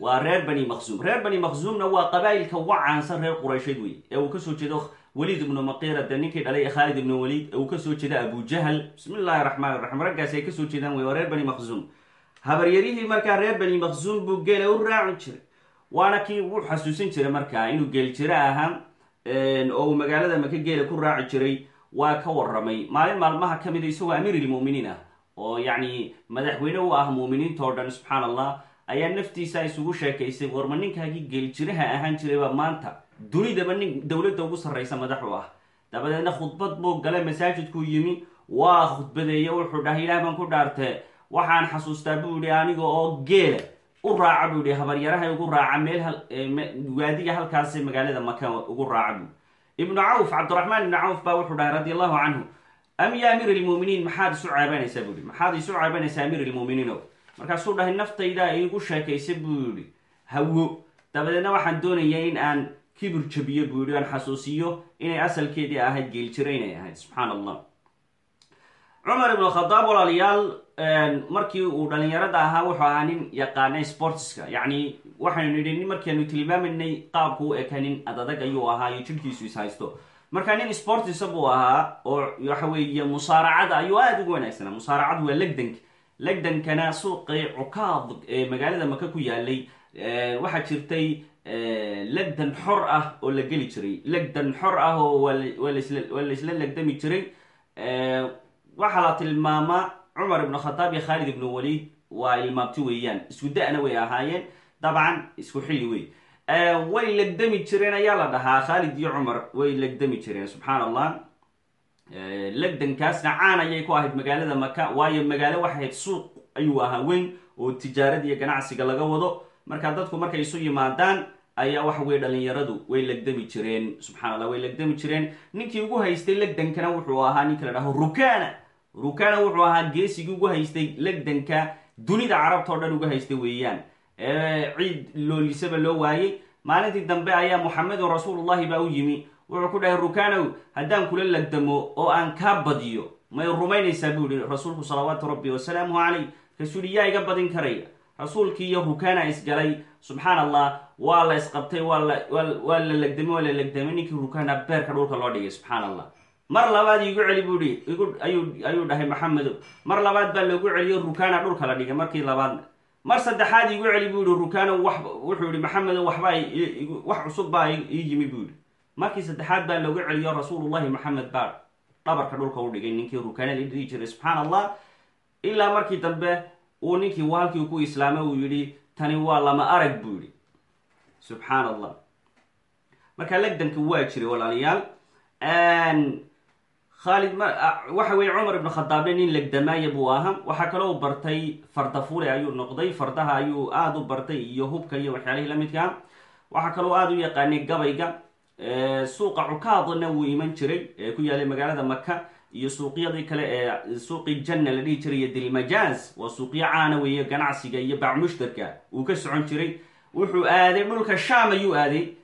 waa reer bani maqsuum reer bani maqsuumna waa qabaa'ilka uga caansan reer quraysheed wey ee uu ka soo jeedo waliid ibnu maqira dee ninkii dhalay khaalid ibnu waliid ee uu ka soo jeeda abujahal bismi llahi raxmaan raxiim raggaasi ay ka soo jeedaan wey waa reer bani maqsuum habaryarihii markaa reer bani maqsuum buu geela u raaci jiray. Waana kii wuu xasuusin jiray markaa inuu geel jiro ahaa oo uu magaalada maka geela ku raaci jiray waa ka waramay maalin maalmaha ka mida isagoo amiir ilmu'miniin ah oo yacni madaxweyne u ah mu'miniinta oo dhan subxaan allah ayaa naftiisa isugu sheekaysay warma ninkaagii geeljiraha ahaan jirayba maanta dunidaba nin dowladda ugu sarraysa madax u ah. Dabadeedna khudbad buu galay masaajidkuu yimi waa khudbadeeye wuxuu dhahay ilaah baan ku dhaartee waxaan xasuustaa buu yihi aniga oo geela u raaca buu yihi habaryaraha ugu raaca meel waadiga halkaasi magaalada maka ugu raaca buu ibnu cawf cabdiraxmaan ibnu cawf baa wuxuu dhahay radi allahu canhu am ya amiir ilmu'miniin maxaad isu caabanaysaa buu yihi maxaad isu caabanaysaa amiir ilmu'miniino markaasuu dhahay naftayda iigu sheekaysa buu yihi hawo dabadeedna waxaan doonaya in aan kibir jabiyo buu yihi aan xasuusiyo inay asalkeedii ahayd geeljiro inay ahayd. Subxaan allah cumar ibnu khadaab markii uu dhalinyarada ahaa wuxuu ahaa nin yaqaanay sportska. Yacni waxaynu nidhi nin markianu tilmaamanay qaabku u eka nin adadag ayuu ahaa iyo jidhkiisu is haysto. Marka nin sportisa buu ahaa oo waxa weeye musaaracada ayuu aada ugu wanaagsanaa. Musaaracadu waa legdank legdankana suuqii cukaad ee magaalada maka ku yaalay waxaa jirtay legdan xor ah oo la geli jiray. Legdan xor ah oo waa laisla legdami jiray. Waxaa la tilmaamaa cumar ibnu khadaab iyo khaalid ibnu waliid waa ilmaabti weeyaan. Isku da-na way ahaayeen. Dabcan isku xilli wey way legdami jireen ayaa la dhahaa. Khaalid iyo cumar way legdami jireen subxaan allah legdankaasna caan ayay ku ahayd magaalada maka waayo magaalo waxay ahayd suuq ayuu ahaa weyn oo tijaarada iyo ganacsiga laga wado. Marka dadku markay isu yimaadaan ayaa waxa weye dhalinyaradu way legdami jireen. Subxana allah way legdami jireen. Ninkii ugu haystay legdankana wuxuu ahaa ninka la dhaho rukana. Rukana wuxuu ahaa geesigii ugu haystay legdanka dunida carabta o dhan uga haystay weeyaan. Ciid loolisaba loo waayey. Maalintii dambe ayaa muxamedun rasuulullahi baa u yimi wuxuu ku dhahay rukanow haddaan kula legdamo oo aan kaa badiyo may rumaynaysaa buu yihi rasuulku salawaatu rabbi wasalaamuhu caleyh markaasuu yihi yaa iga badin karaya rasuulkii iyo rukana isgalay. Subxaan allah waa la isqabtay waa la legdamay waa la legdamay ninkii rukana beerka dhulka loo dhigay subxaan allah mar labaad iigu celi buu ihi ayuu dhahay maxamedo mar labaad baa loogu celiyo rukana dhulka la dhigay markii labaadna. Mar saddexaad iigu celi buu yihi rukana wuxuu yihi maxamedo waxbaa wax cusub baa ii yimi buu yihi markii saddexaad baa loogu celiyo rasuulullahi maxamed baa dhabarka dhulka u dhigay ninkii rukana la dhihi jiray subxaan allah ilaa markii dambe uu ninkii waalkii ku islaamay uu yidhi tani waa lama arag buu yihi subxaan allah marka legdanka waa jiray walaalayaal khaalid waxa weye cumar ibn khadaabne nin legdamaaya buu ahaa waxaa kaloo bartay fardafule ayuu noqday fardaha ayuu aada u bartay iyo hubka iyo waxyaalihii la midkaa waxaa kaloo aada u yaqaanay gabayga suuqa cukaadna wuu iman jiray ee ku yaalay magaalada maka iyo suuqyadii kale ee suuqii janna la dhihi jiray iyo dilmajaaz waa suuqyo caana weeye ganacsiga iyo bacmushtarka uu ka socon jiray. Wuxuu aaday dhulka sham ayuu aaday.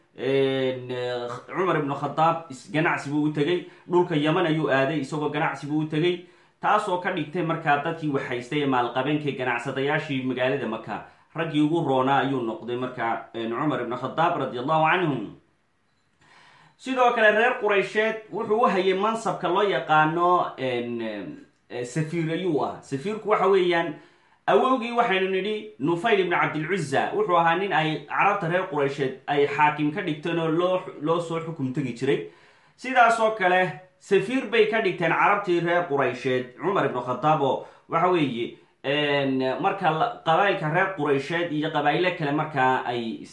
Cumar ibnu khadaab ganacsi buu u tegey. Dhulka yaman ayuu aaday isagoo ganacsi buu u tegey. Taasoo ka dhigtay markaa dadkii waxhaystay ee maalqabeenkay ganacsadayaashii magaalada maka raggii ugu roonaa ayuu noqday markaa cumar ibnu khadaab radi allahu canhum sidoo kale reer quraysheed wuxuu u hayay mansabka loo yaqaano safiir ayuu ah safiirku waxa weeyaan awowgii waxaynu nidhi nufayl ibni cabdilcuza wuxuu ahaa nin ay carabta reer quraysheed ay xaakim ka dhigteen oo loo loo soo xukum tegi jiray. Sidaasoo kale safiir bay ka dhigteen carabtii reer quraysheed cumar ibnu khadaab oo waxa weeye marka qabailka reer quraysheed iyo qabaa'ilo kale markaa ay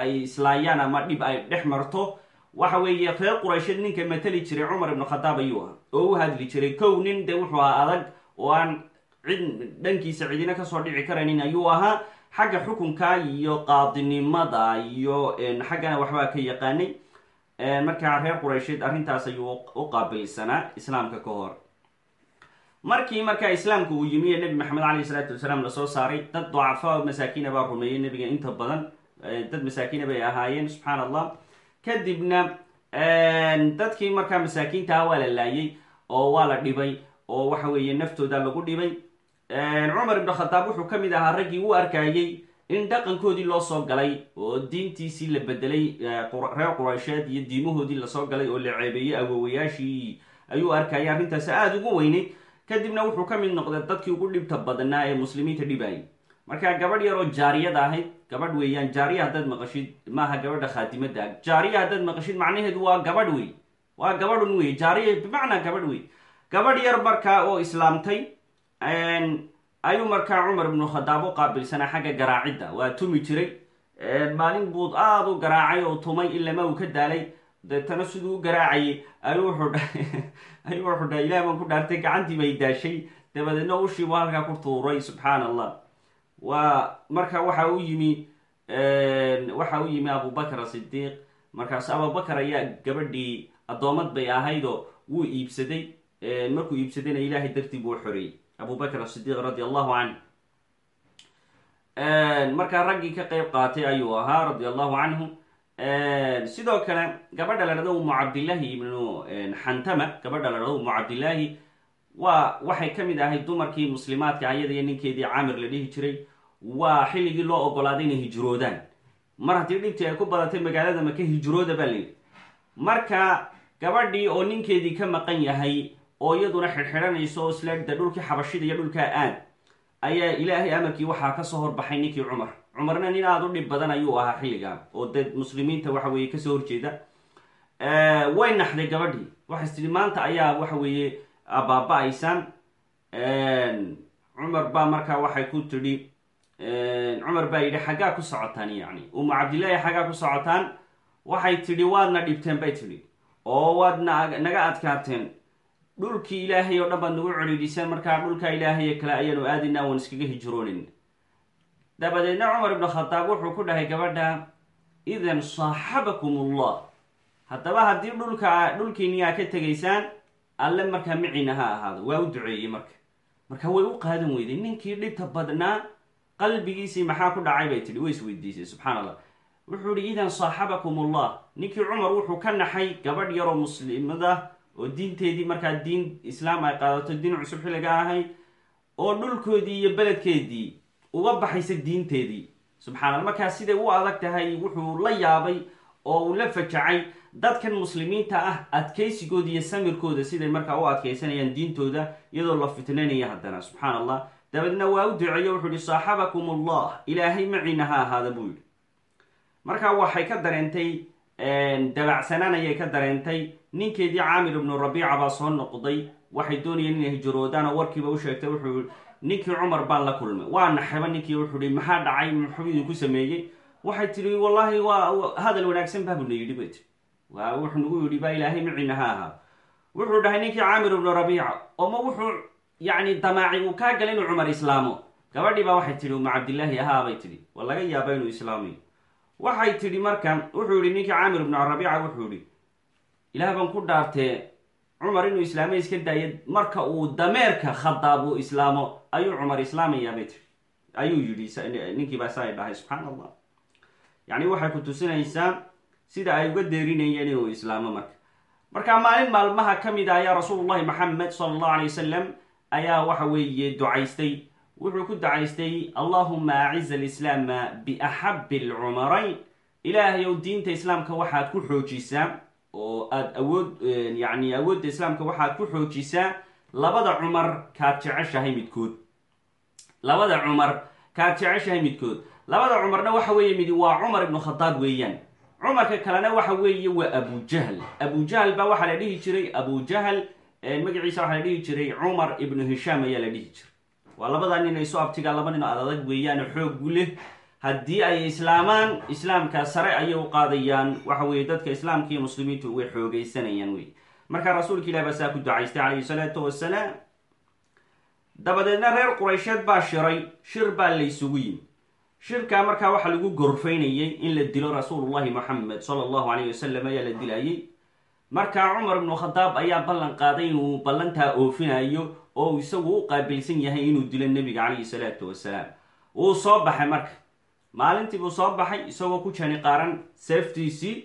ay islaayaan ama dhib ay dhex marto waxa weeye reer quraysheed ninka matali jiray cumar ibnu khadaab ayuu ah oo u hadli jiray kow nin de wuxuu ahaa adag oo aan cid dhankiisa cidina ka soo dhici karaynin ayuu ahaa. Xagga xukunka iyo qaadinimada iyo xaggana waxbaa ka yaqaanay. Markaa reer quraysheed arrintaas ayuu u qaabilsanaa islaamka ka hor markii markaa islaamka uu yimi ee nebi maxamed caleyhi salaatu wasalaam la soo saaray dad ducafa masaakiina baa rumeeyey nebiga inta badan. Dad masaakiina bay ahaayeen subxaan allah kadibna dadkii markaa masaakiinta ah waa la laayay oo waa la dhibay oo waxa weeye naftooda lagu dhibay. Cumar ibn khadaab wuxuu ka mid ahaa raggii u arkayey in dhaqankoodii loo soo galay oo diintiisii la bedelay reer quraysheed iyo diimahoodii la soo galay oo la ceebeeyey awowayaashii ayuu arkayay arrintaas aada ugu weyneyd kadibna wuxuu ka mid noqday dadkii ugu dhibta badnaa ee muslimiinta dhibayay marka gabadh yaroo jaariyada ahayd gabadh weeyaan jaariya haddaad maqashid maaha gabadha khaadimada jaariya haddaad maqashid macnaheedu waa gabadh wey. Waa gabadhun wey jaariya bimacnaa gabadh wey. Gabadh yar markaa oo islaamtay ayuu markaa cumar ibnu khadaab u qaabilsanaa xagga garaacidda waa tumi jiray. Maalin buud aada u garaacay oo tumay ilama uu ka daalay. Deetana siduu u garaacayay ayuu ayuu wuxuu dhaha ilaah baan ku dhaartay gacantii bay daashay. Dabadeedna ushiibu halkaa ku tuuray subxaan allah waa marka waxa u yimi waxa u yimi abubakr asidiiq markaas abubakar ayaa gabadhii addoomad bay ahaydoo wuu iibsaday markuu iibsadayna ilaahay dartii buu xoreeyey abubakr asidiiq radi allahu canh. Markaa raggii ka qeyb qaatay ayuu ahaa radi allahu canhu sidoo kale gabadha la dhahdo umu cabdillaahi ibnu xantama. Gabadha la dhahdo umu cabdillaahi waa waxay ka mid ahayd dumarkii muslimaadka ayada ninkeedii caamir la dhihi jiray. Waa xilligii loo ogolaaday inay hijroodaan. Mar haddii dhibtii ay ku badatay magaalada maka hijrooda baa layidhi marka gabadhii oo ninkeedii ka maqan yahay oo iyaduna xidhxidhanayso oo isleegda dhulkii xabashida iyo dhulkaa aad ayaa ilaahay amarkii waxaa ka soo horbaxay ninkii cumar cumarna nin aada u dhib badan ayuu ahaa xilligaa oo dee muslimiinta waxa weeye ka soo horjeeda. Way naxday gabadhii. Waxays tidhi maanta ayaa waxa weeye baaba-aysaan cumar baa markaa waxay ku tidhi cumar baa yidhi xaggaa ku socotaan yacni. Umu cabdillaahi xaggaa ku socotaan waxay tidhi waadna dhibteen bay tidhi. Oo waadna naga adkaateen dhulkii ilaahay oo dhan baad nagu codhiidhiseen markaa dhulka ilaahay kale ayaanu aadinaa iskaga hijroonin dabadeedna cumar ibnu khadaab wuxuu ku dhahay gabadha idan saaxabakum ullah haddaba haddii dhulka dhulkiini aa ka tegaysaan alle markaa miciina ha ahaado. Waa u duceeyey marka. Marka way u qaadan weyday ninkii dhibta badnaa qalbigiisii maxaa ku dhacay bay tidhi. Way isweydiisay subxaan allah wuxuu ihi idan saaxabakum ullah ninkii cumar wuxuu ka naxay gabadh yaroo muslimada oo diinteedii markaa diin islaam ay qaadato diin cusub xilliga ahayd oo dhulkoodii iyo beledkeedii uga baxaysa diinteedii. Subxana alla markaa siday u adag tahay wuxuu la yaabay oo uu la fajacay dadkan muslimiinta ah adkaysigooda iyo samirkooda siday markaa u adkaysanayaan diintooda iyadoo la fitnanaya haddana. Subxaan allah dabeedna waa u duceeyo wuxuu yihi saaxabakum allah ilaahay maciina ha ahaada buu yihi markaa waxay ka dareentay dabacsanaan ayay ka dareentay. Ninkeedii caamir ibnu rabiica baa soo noqday. Waxay doonayeen inay hijroodaan oo warkiiba u sheegtay wuxuu ninkii cumar baan la kulmay. Waa naxeba ninkii wuxuu hi maxaa dhacay? Muxuu idinku sameeyey? Waxay tihi wallaahi waa hadal wanaagsan baabuna yidhi bay tii waa wuxuu nagu yidhi baa ilaahay miciina ha ahaa wuxuu dhahay ninkii caamir ibnu rabiica oma wuxuu yacni damaaci uu kaa galay inuu cumar islaamo? Gabadhii baa waxay tihi uma cabdillaahi ahaa bay tidhi. Waa laga yaaba inuu islaamayo waxay tidhi marka wuxuu yihi ninkii caamir ibnu rabiica wuxuu yihi ilaah baan ku dhaartee cumar inuu islaamo iska daayo marka uu dameerka khadaab uu islaamo ayuu cumar islaamayaa bay ayuu yidhi ninkii baa saa dhahay subxaan allah yacni waxay ku tusinaysaa sida ay uga deerinayeen inuu islaamo marka. Marka maalin maalmaha ka mid a ayaa rasuulullahi maxamed sala allahu alay wasalam ayaa waxa weeye ducaystay. Wuxuu ku ducaystay allahuma aciz alislaama biaxabi alcumarayn ilaahay ow diinta islaamka waxaad ku xoojisaa oo aada awood yacni awoodda islaamka waxaad ku xoojisaa labada cumar kaad jeceshahay midkood. Labada cumar kaad jeceshahay midkood. Labada cumarna waxa weeye midi waa cumar ibnu khadaab weeyaan. Cumarka kalena waxa weeye waa abujahl abujahl baa waxaa la dhihi jiray abujahl magaciisa waxaa la dhihi jiray cumar ibnu hishaam ayaa la dhihi jiray. Waa labadaa nin ay soo abtigaa laba nin oo adadag weeyaan xoogu leh haddii ay islaamaan islaamka sare ayay u qaadayaan. Waxa weeye dadka islaamka iyo muslimiintu way xoogeysanayaan wey marka rasuulka ilah baa saa ku ducaystay calayhi salaatu wasalaam dabadeedna reer quraysheed baa shiray. Shir baa laysugu yimi shirkaa markaa waxaa lagu gorfaynayay in la dilo rasuulullahi moxamed sala allahu alayh wasalam ayaa la dilayay. Markaa cumar ibnu khadaab ayaa ballan qaaday inuu ballantaa oofinayo oo isagu u qaabilsan yahay inuu dilo nebiga calayhi salaatu wasalaam wuu soo baxay marka maalintii buu soo baxay isagoo ku jani qaaran seeftiisii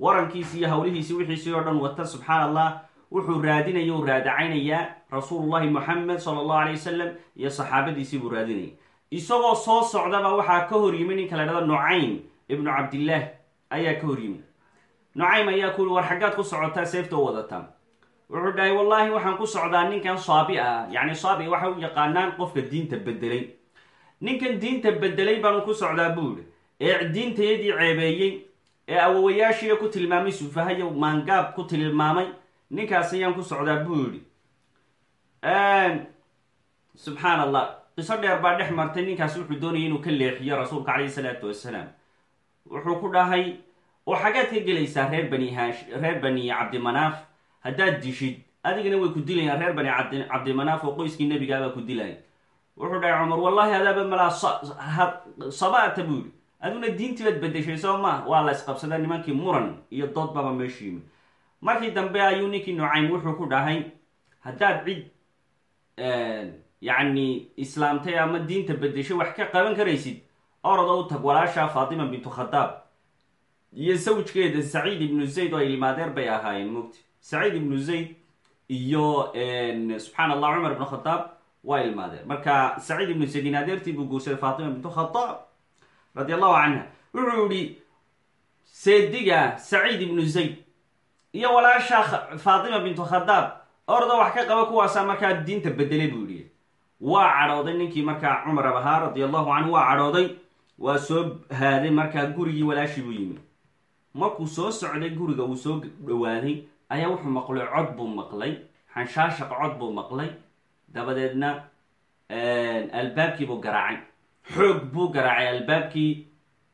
warankiisii iyo howlihiisii wixiisii oo dhan wata subxaan allah wuxuu raadinaya u raadacaynayaa rasuulullahi moxamed sala allahu alay wasalam iyo saxaabadiisii buu raadinaya isagoo soo socdaba waxaa ka hor yimi ninka la dhahdo nucaym ibnu cabdillaah ayaa ka hor yimi nucaym ayaa ku uri war xaggaad ku socotaa seefta u wadataa wuxuu dhahay wallaahi waxaan ku socdaa ninkan saabi ah yacni saabi waxay u yaqaanaan qofka diinta bedelay ninkan diinta bedelay baanu ku socdaa buu yihi ee diintayadii ceebeeyey ee awowayaashiiya ku tilmaamay sufahayo maangaab ku tilmaamay ninkaas ayaan ku socdaa buu yidhi subxaan allah qiso dheer baa dhex martay ninkaas wuxuu doonayay inuu ka leexiyo rasuulka calayhi salaatu wasalaam wuxuu ku dhahay oo xaggaad ka gelaysaa reer bani haash reer bani cabdimanaaf. Haddaad dishid adigana way ku dilayaan reer bani cabdimanaaf oo qoyskii nebigaabaa ku dilaya wuxuu dhahay cumar wallahi adaaba malaa sabata buu yidhi. Aduna diintii baad bedeshay soo maa waa la isqabsadaa nimankii muran iyo dood baba meeshu yimi markii dambe ayuu ninkii nucaym wuxuu ku dhahay haddaad cid yacni islaamtay ama diinta bedeshay wax ka qaban karaysid orada u tag walaasha faatima bintu khadaab iyo sawjkeeda saciid ibnu zayd oo ilmaadeer bay ahaayeen mugti. Saciid ibnu zayd iyo subxaan allah cumar ibnu khadaab waa ilmaadeen marka saciid ibnu zayd inaadeertii buu guursaday faatima bintu khadaab radi allahu canha wuxuu yihi seediga saciid ibnu zayd iyo walaasha faatima bintu khadaab orda wax ka qaba kuwaasaa markaa diinta bedelay buu yihi waa cadhooday ninkii markaa cumar ab ahaa radi allahu canhu waa cadhooday waa soo haaday markaa gurigii walaashii buu yimi markuu soo socday guriga uu soo dhawaaday ayaa wuxuu maqlay cod buu maqlay xanshaashaq cod buu maqlay dabadeedna albaabkii buu garaacay. Xoog buu garaacay albaabkii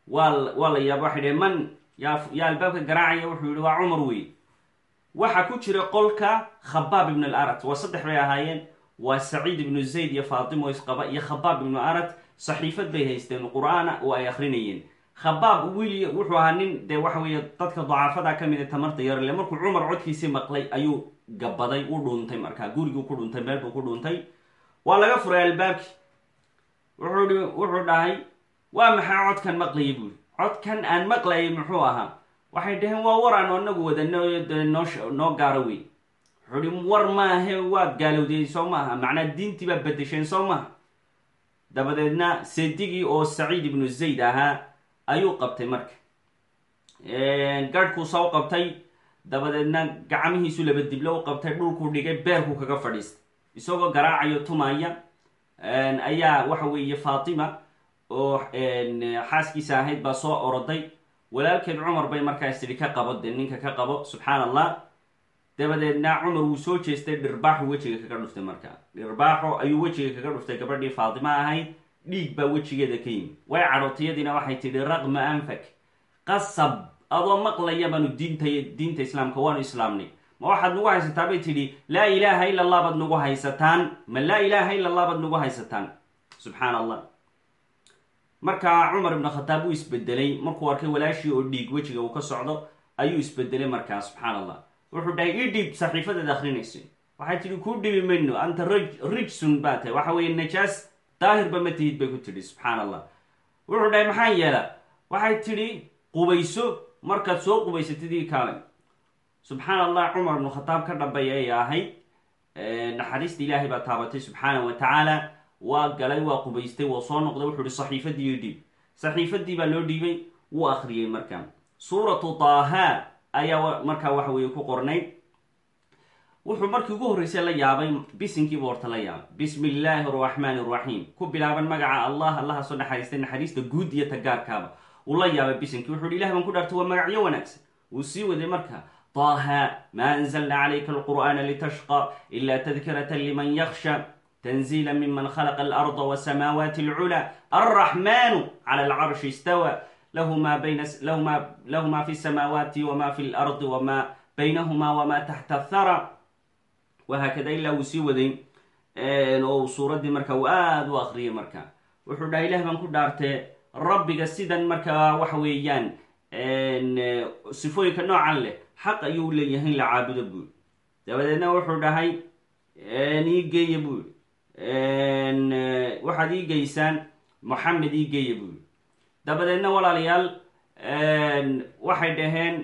waa la yaaba waxay dhaheen man yaa albaabka garaacaya? Wuxuu yihi waa cumar wey waxaa ku jira qolka khabaab ibn alarat. Waa saddex bay ahaayeen. Waa saciid ibnu zayd iyo faatimo isqaba iyo khabaab ibnu arat saxiifad bay haysteen qur'aana oo ay akrinayeen khabaab wiil wuxuu ahaa nin dee waxa weeye dadka dacaafada ka mid a tamarta yarle markuu cumar codkiisii maqlay ayuu gabaday u dhuuntay markaa guriguu ku dhuuntay meel buu ku dhuuntay waa laga furay albaabkii wuxuu dhahay waa maxaa codkan maqlaya buuri codkan aan maqlayay muxuu ahaa? Waxay dhaheen waa war aanu anagu wadano noo noo gaaro wey wuxuu hi war maahe waad gaalowdeen soo maaha. Macnaa diintii baa bedesheen soo maaha. Dabadeedna sedigii oo saciid ibnu zayd ahaa ayuu qabtay marka. Garhkuu soo qabtay dabadeedna gacmihiisu laba diblo u qabtay dhulkuu dhigay beerkuu kaga fadhiistay. Isagoo garaacayo tumaya ayaa waxa weeye faatima oo xaaskiisa ahayd baa soo oroday walaalkeed cumar bay markaas tidhi ka qabo dee ninka ka qabo subxaan allah dabadeedna cumar wuu soo jeestay dhirbaaxu wejiga kaga dhuftay markaa. Dhirbaaxo ayuu wejiga kaga dhuftay gabadhii faatima ahayd dhiig baa wejigeeda ka yimi way cadhootiyadiina waxay tidhi raqma anfak qasab adoo maqlaya baanu diinta diinta islaamka waanu islaamnay ma waxaad nagu haysataa bay tidhi laa ilaaha ila allah baad nagu haysataan ma laa ilaaha ila allah baad nagu haysataan. Subxaan allah markaa cumar ibnu khataab wuu isbedelay markuu arkay walaashii oo dhiig wejiga uu ka socdo ayuu isbedelay markaa subxaan allah wuxuu dhahay ii dhiib saxiifadaad akrinaysa waxay tidhi kuu dhibi mayno anta rijsun baa tahay. Waxa weeye najaas daahirba ma tihid bay ku tidhi subxaan allah wuxuu dhahay maxaan yeela waxay tidhi qubayso markaad soo qubaysatidii kaalay. Subxaan allah cumar ibnu khataab ka dhambay ay ahayd naxariista ilaahay baa taabatay subxaana wa tacaala waa galay waa qubaystay waa soo noqday wuxuu ihi saxiifadii ii dhiib saxiifadii baa loo dhiibay wuu akhriyey markaa suuratu taaha ayaa markaa waxa weeye ku qornayd wuxuu markii ugu horreysay la yaabay bisinkiibu horta la yaabay. Bismi illaahi araxmaani araxiim ku bilaaban magaca allah allaha soo naxariistay naxariista guud iyo tagaarkaaba uu la yaabay bisinkii wuxu uhi ilah baan ku dhaartay waa magacyo wanaagsan. Wuu sii waday marka طaha ma anzlna calayka alqur'ana litashqa ila tadkirata liman yakhsha tanzila miman khalaqa alarda wsamaawaati alcula alraxmanu cala alcarshi istawa lahu ma fi samaawaati wma fi lardi wma baynahuma wma taxta athara wahaakada ilaa wuu sii waday oo uu suuraddii marka uu aada u wuxuu dhahay ilah baan ku dhaartee rabbiga sidan markaa waxa weeyaan sifooyinka noocan leh xaq ayuu leeyahay la caabudo buuri dabadeedna wuxuu dhahay ii geeya buuri waxaad ii geysaan moxamed ii geeya buuri dabadeedna walaalayaal waxay dhaheen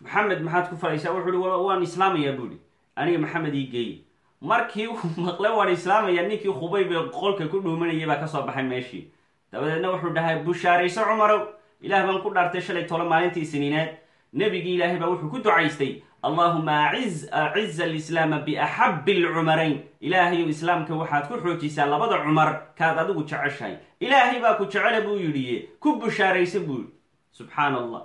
maxamed maxaad ku falaysaa wuxuu uhi waan islaamayaa buuri aniga maxamed ii geeya. Markii uu maqle waan islaamaya ninkii khubayb ee qolka ku dhuumanayay baa ka soo baxay meeshii dabadeedna wuxuu dhahay bushaarayso cumarow ilaah baan ku dhaartay shalay tolo maalintii siniineed nebigii ilaahay baa wuxuu ku ducaystay allahuma aciza alislaama biaxabi alcumarayn. Ilaahayow islaamka waxaad ku xoojisaa labada cumar kaad adigu jeceshahay. Ilaahay baa ku jecela buu yidhiye ku bushaaraysa buu yidhi. Subxaan allah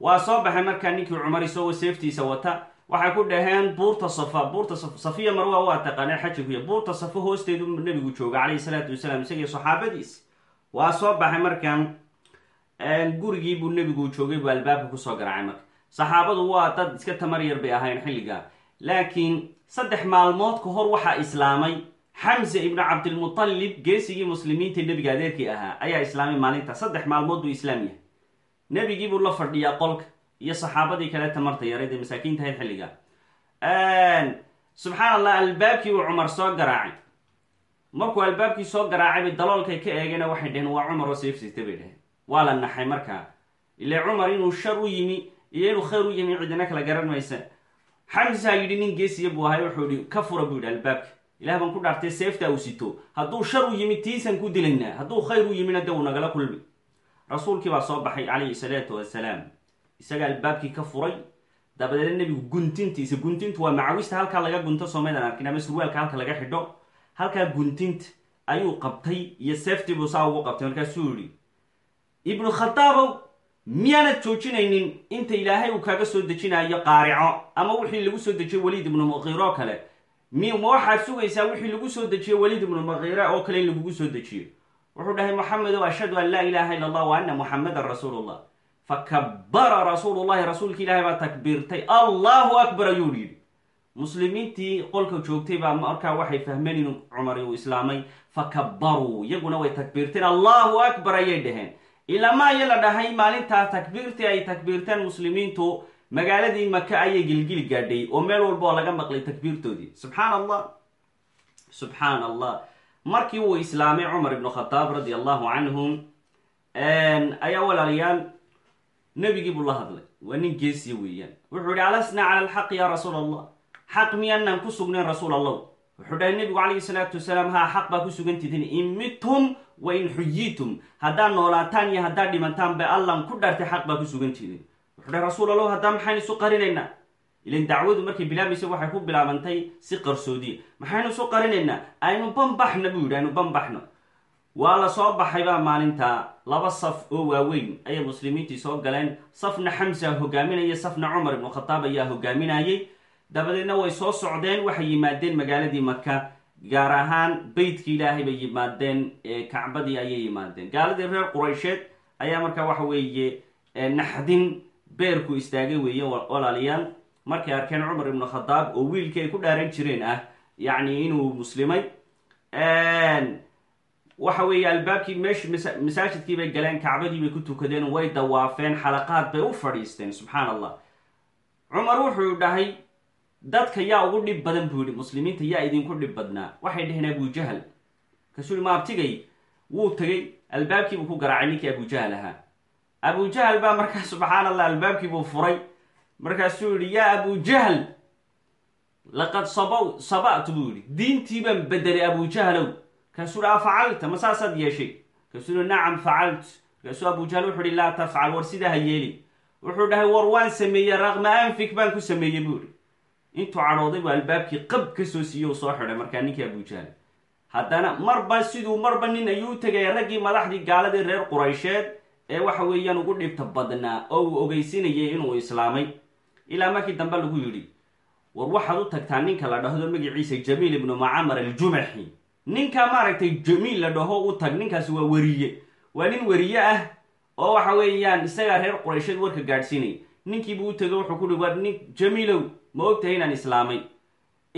waa soo baxay markaa ninkii cumar isagoo seeftiisa wata. Waxay ku dhaheen buurta safa buurta safiya marwa waa taqaaneen xajikuya buurta safo hoosteedu nebigu jooga calayhi salaatu wasalaam isagii saxaabadiisi waa soo baxay markan gurigii buu nebigu joogay buu albaabka ku soo garaacay marka. Saxaabadu waa dad iska tamar yar bay ahayn xilligaa. Laakiin saddex maalmood ka hor waxaa islaamay xamse ibnu cabdilmutalib geesigii muslimiinta nebiga adeerkii ahaa ayaa islaamay maalinta. Saddex maalmood buu islaam yahay. Nebigii buu la fadhiyaa qolka iyo saxaabadii kale tamarta yarayd ee masaakiinta ahayd xilligaa. Subxaan allah albaabkii buu cumar soo garaacay markuu albaabkii soo garaacayba daloolkay ka eegeen waxay dhaheen waa cumar oo seefsita bay dhaheen. Waa la naxay markaa. Ile cumar inuu shar u yimi iyo inuu khayr u yimi cidina kala garan maysa. Xamsaa yidhi nin geesiya buu ahay wuxuu yihi ka fura buu yidhi albaabka. Ilah baan ku dhaartay seefta uu sito. Hadduu shar u yimi tiisan ku dilaynaa. Hadduu khayr u yimina de uu nagala kulmi. Rasuulkii baa soo baxay calayhi salaatu wasalaam isaga albaabkii ka furay. Dabadeedna nebigu guntintiisa guntintu waa macawista halkaa laga gunto soomaydaan arkin ama surwaalka halka laga xidho halkaa guntinta ayuu qabtay iyo seeftii buu saa ugu qabtay markaasuu yihi ibnu khadaabow miyaanad joojinaynin inta ilaahay uu kaaga soo dejinayo qaarico ama wixii lagu soo dejiyey waliid ibnu muqiiro kale? Mi ma waxaad sugaysaa wixii lagu soo dejiyey waliid ibnu muqiira oo kale in lagugu soo dejiyo? Wuxuu dhahay moxamedow ashhadu an laa ilaaha illa allah wa anna muxamadan rasuulullah. Fakabara rasuulullahi rasuulka ilaahay baa takbiirtay allahu akbar ayuu yidhi muslimiintii qolka joogtay baa markaa waxay fahmeen inuu cumar uu islaamay. Fakabaruu iyaguna way takbiirteen. Allahu akbar ayay dhaheen. Ilamaayo la dhahay maalintaa takbiirtii ay takbiirteen muslimiintu magaaladii maka ayay gilgili gaadhay oo meel walba oo laga maqlay takbiirtoodii. Subxaan allah subxaan allah markii uu islaamay cumar ibnu khadaab radi allahu canhum ayaa walaalayaal nebigii buu la hadlay. Waa nin geesiya weeyaan. Wuxuu yihi alasna cala alxaqi ya rasuul allah xaq miyaanaan ku sugnayn rasuul allah wuxuu dhahay nebigu calayhi salaatu wasalaam haa xaq baa ku sugantidiin in midtum wa in xuyitum. Haddaad noolaataan iyo haddaad dhimantaan ba allan ku dhaartay xaq baa ku sugantidiin wuxuu dhahay rasuul allah haddaa maxaynu isu qarinaynaa ilan dacwadu markay bilaabaysa waxay ku bilaabantay si qarsoodiya maxaynu isu qarinaynaa aynu banbaxno buu aynu banbaxno. Waa la soo baxaybaa maalinta laba saf oo waaweyn. Ayay muslimiintii soo galeen. Safna xamsa hogaaminaya safna cumar ibnu khataab ayaa hogaaminayay dabadeedna way soo socdeen waxay yimaadeen magaaladii maka gaar ahaan beytkii ilaahay bay yimaadeen kacbadii ayay yimaadeen. Gaaladii reer quraysheed ayaa markaa waxa weeye naxdin beerku istaagay weeye walaalayaal markay arkeen cumar ibnu khadaab oo wiilkii ay ku dhaaran jireen ah yacni inuu muslimay waxa weeye albaabkii meeshii masaajidkii bay galeen kacbadii bay ku tukadeen way dawaafeen xalaqaad bay u fadhiisteen subxaan allah cumar wuxuu dhahay dadka yaa ugu dhib badan buu yihi muslimiinta yaa idinku dhib badnaa. Waxay dhaheen abujahal kasuu yihi maabtigay wuu tegay albaabkii buu ku garaacay ninkii abujahal ahaa. Abujahal baa markaa subxaan allah albaabkii buu furay. Markaasuu yihi yaa abujahal laqad sab saba'tu buu yihi diintii baan bedelay abujahalow kaasuu hi a facalta ma saasaad yeeshay? Kaasuu hi nacam facalt markaasuu abujahal wuxu uhi laa tafcal war sidaa ha yeeli wuxuu dhahay war waan sameeyey raqma anfik baan ku sameeyey buu intuu cadhooday buu albaabkii qab ka soo siiyey u soo xidhay markaa ninkii abujahal haddana marba siduu marba nin ayuu tegay raggii madaxdii gaaladii reer quraysheed ee waxa weeyaan ugu dhibta badnaa oo uu ogeysinayay inuu islaamay. Ilaa markii dambe lagu yidhi war waxaad u tagtaa ninka la dhahdo magaciisa jamiil ibnu macamar aljumaxi ninka maaragtay jamiil la dhaho u tag ninkaasi waa weriye waa nin weriye ah oo waxa weeyaan isagaa reer quraysheed warka gaadhsiinay ninkiibuu u tegay wuxuu ku hi nin jamiilow ma ogtahay inaan islaamay.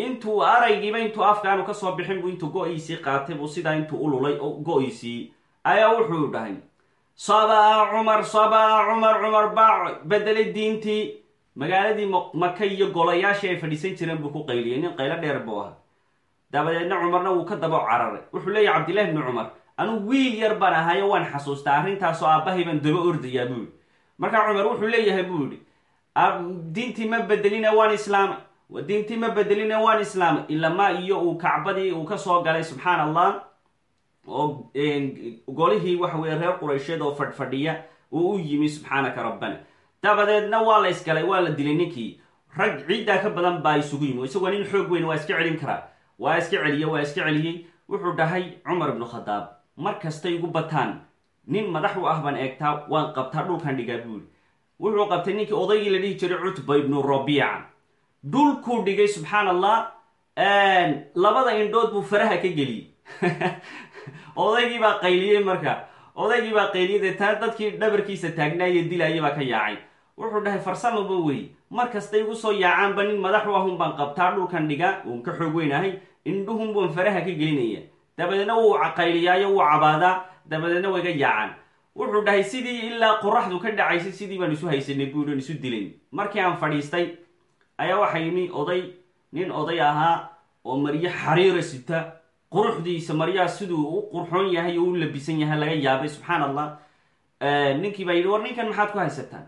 Intuu araygiiba intuu afkaanu ka soo bixin buu intuu go-iisii qaatay buu sidaa intuu u lulay oo go-iisii ayaa wuxuu dhahay sabaa cumar sabaa cumar cumar baa bedelay diintii magaaladii maka iyo golayaashii ay fadhiisan jireen buu ku qayliyay nin qaylo dheer buu ahaa. Dabadeedna cumarna wuu ka daba cararay. Wuxuu leeyahy cabdillahi bni cumar anugu wiil yar baan ahayo waan xasuustaa arrintaasoo aabbahay baan daba ordayaa buu yihi markaa cumar wuxuu leeyahay buu yihi diintii ma bedelina waan islaamay diintii ma bedelina waan islaamay ilamaa iyo uu kacbadii uu ka soo galay subxaan allah oo golihii waxa weye reer quraysheed oo fadhfadhiya uu u yimi subxaanaka rabbana. Dabadeedna waa la isgalay waa la dilay ninkii. Rag ciiddaa ka badan baa isugu yimi. Isagoo nin xoog weyn waa iska celin karaa. Waa iska celiye waa iska celiyey. Wuxuu dhahay cumar ibnu khadaab mar kastay igu bataan. Nin madax u ah baan eegtaa waan qabtaa dhulkan dhigaa buuri wuxuu qabtay ninkii odaygii la dhihi jiray cutba ibnu rabiica dhulkuu dhigay subxaan allah labada indhood buu faraha ka geliyey. Odaygii baa qayliyey marka. Odaygii baa qayliyey deetana dadkii dhabarkiisa taagnaaye dilaaya baa ka yaacay. Wuxuu dhahay farsamaba wey mar kasta igu soo yaacaanba nin madax u ahun baan qabtaa dhulkan dhiga uun ka xoog weynahay indhuhun baan faraha ka gelinaya. Dabadeedna wuu qayliyaayo wuu cabaadaa dabadeedna way ga yaacaan wuxuu dhahay sidii ilaa qoraxdu ka dhacaysay sidii baan isu haysanay buuhan isu dilayn markii aan fadhiistay ayaa waxaa yimi oday nin oday ahaa oo maryo xariira sita. Quruxdiisa maryaha siduu u qurxoon yahay oo u labisan yahay laga yaabay subxaan allah ninkii baa yidhi war ninkan maxaad ku haysataan?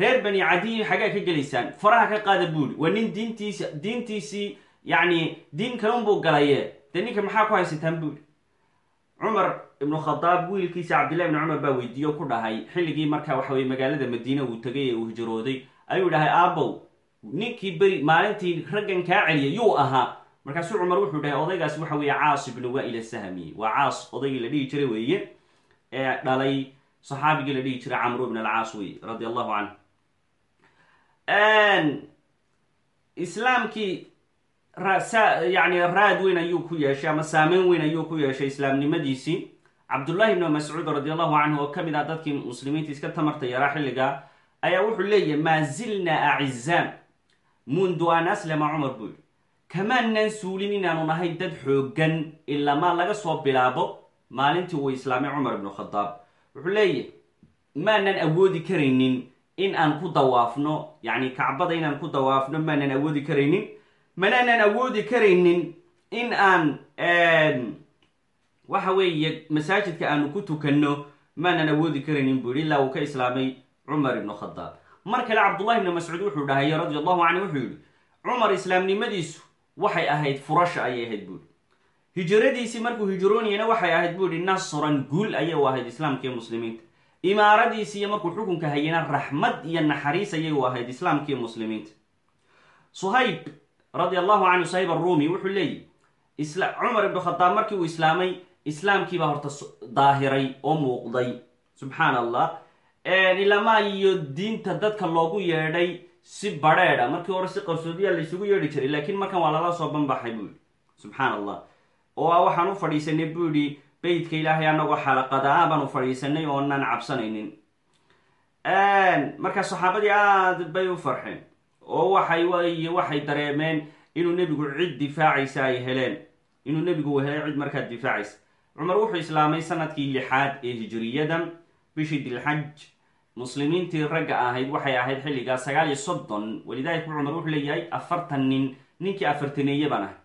Reer bani cadiyi xaggaa ka gelaysaan? Faraha ka qaada buuri waa nin diintiisi diintiisii yacni diin kalunbuu galaye dee ninkan maxaa ku haysataan? buuri cumar ibnu khadaab wiilkiisa cabdillahi ibni cumar baa weydiiye o ku dhahay xilligii markaa waxa weye magaalada madiina uu tegay ee uu hijrooday. Ayuu dhahay aabow ninkii beri maalintii raggan kaa celiyay yuu ahaa. Markaasuu cumar wuxuu dhahay odaygaas waxa weeye caas ibnu waa'il sahmi waa caas odaygii la dhihi jiray weeye ee dhalay saxaabigii la dhihi jiray camru ibn alcaas weye radi allahu canhu islaamkii yani raad weyn ayuu ku yeeshay ama saameyn weyn ayuu ku yeeshay islaamnimadiisii cabdullahi ibnu mascuud radi allahu canhu oo ka mid ah dadkii muslimiinta iska tamarta yaraa xilligaa ayaa wuxuu leeyahay maa zilna acizaan mundu an aslama cumar buu yihi kamaanan suulin inaanu nahay dad xoogan ilamaa laga soo bilaabo. Maalintii uu islaamay cumar ibnu khadaab wuxuu leeyahay maanan awoodi karaynin in aan ku dawaafno yacni kacbada inaan ku dawaafno maanan awoodi karaynin. Manaanan awoodi karaynin in aan waxa weeye masaajidka aanu ku tukanno maanan awoodi karaynin buu yihi ilaa uu ka islaamay cumar ibnu khadaab. Mar kale cabdullahi ibnu mascuud wuxuu dhahay radi allahu canhu wuxuu yihi cumar islaamnimadiisu waxay ahayd furasha ayay ahayd buuhi hijradiisii markuu hijroonayana waxay ahayd buu yihi nasran guul ayay u ahayd islaamka muslimiinta. Imaaradiisi iyo markuu xukunka hayana raxmad iyo naxariis ayay u ahayd islaamka muslimiinta. Suhayb radi allahu canhu suhayb arumi wuxuu leeyihi cumar ibnu khadaab markii uu islaamay islaamkiibaa horta daahiray oo muuqday subxaan allah ilamaa iyo diinta dadka loogu yeedhay si badrheedha markii hore si qarsoodiyaa laysugu yeedhi jiray laakiin markan waa lala soo banbaxay buu subxaan allah oo waxaan u fadhiisanay buu yihi beytka ilaahay anagoo xalaqada-a baan u fadhiisanay oonaan cabsanaynin. Markaa saxaabadii aad bay u farxeen oo waxay wey waxay dareemeen inuu nebigu cid difaacaysa ay heleen. Inuu nebigu helay cid markaa difaacaysa cumar wuxuu islaamay sannadkii lixaad ee hijiriyada bishii dilxaj muslimiintii ragga ahayd waxay ahayd xilligaa sagaal iyo soddon. Walidaalika cumar wuxuu leeyahay afartan nin ninkii afartaneeye baan ahay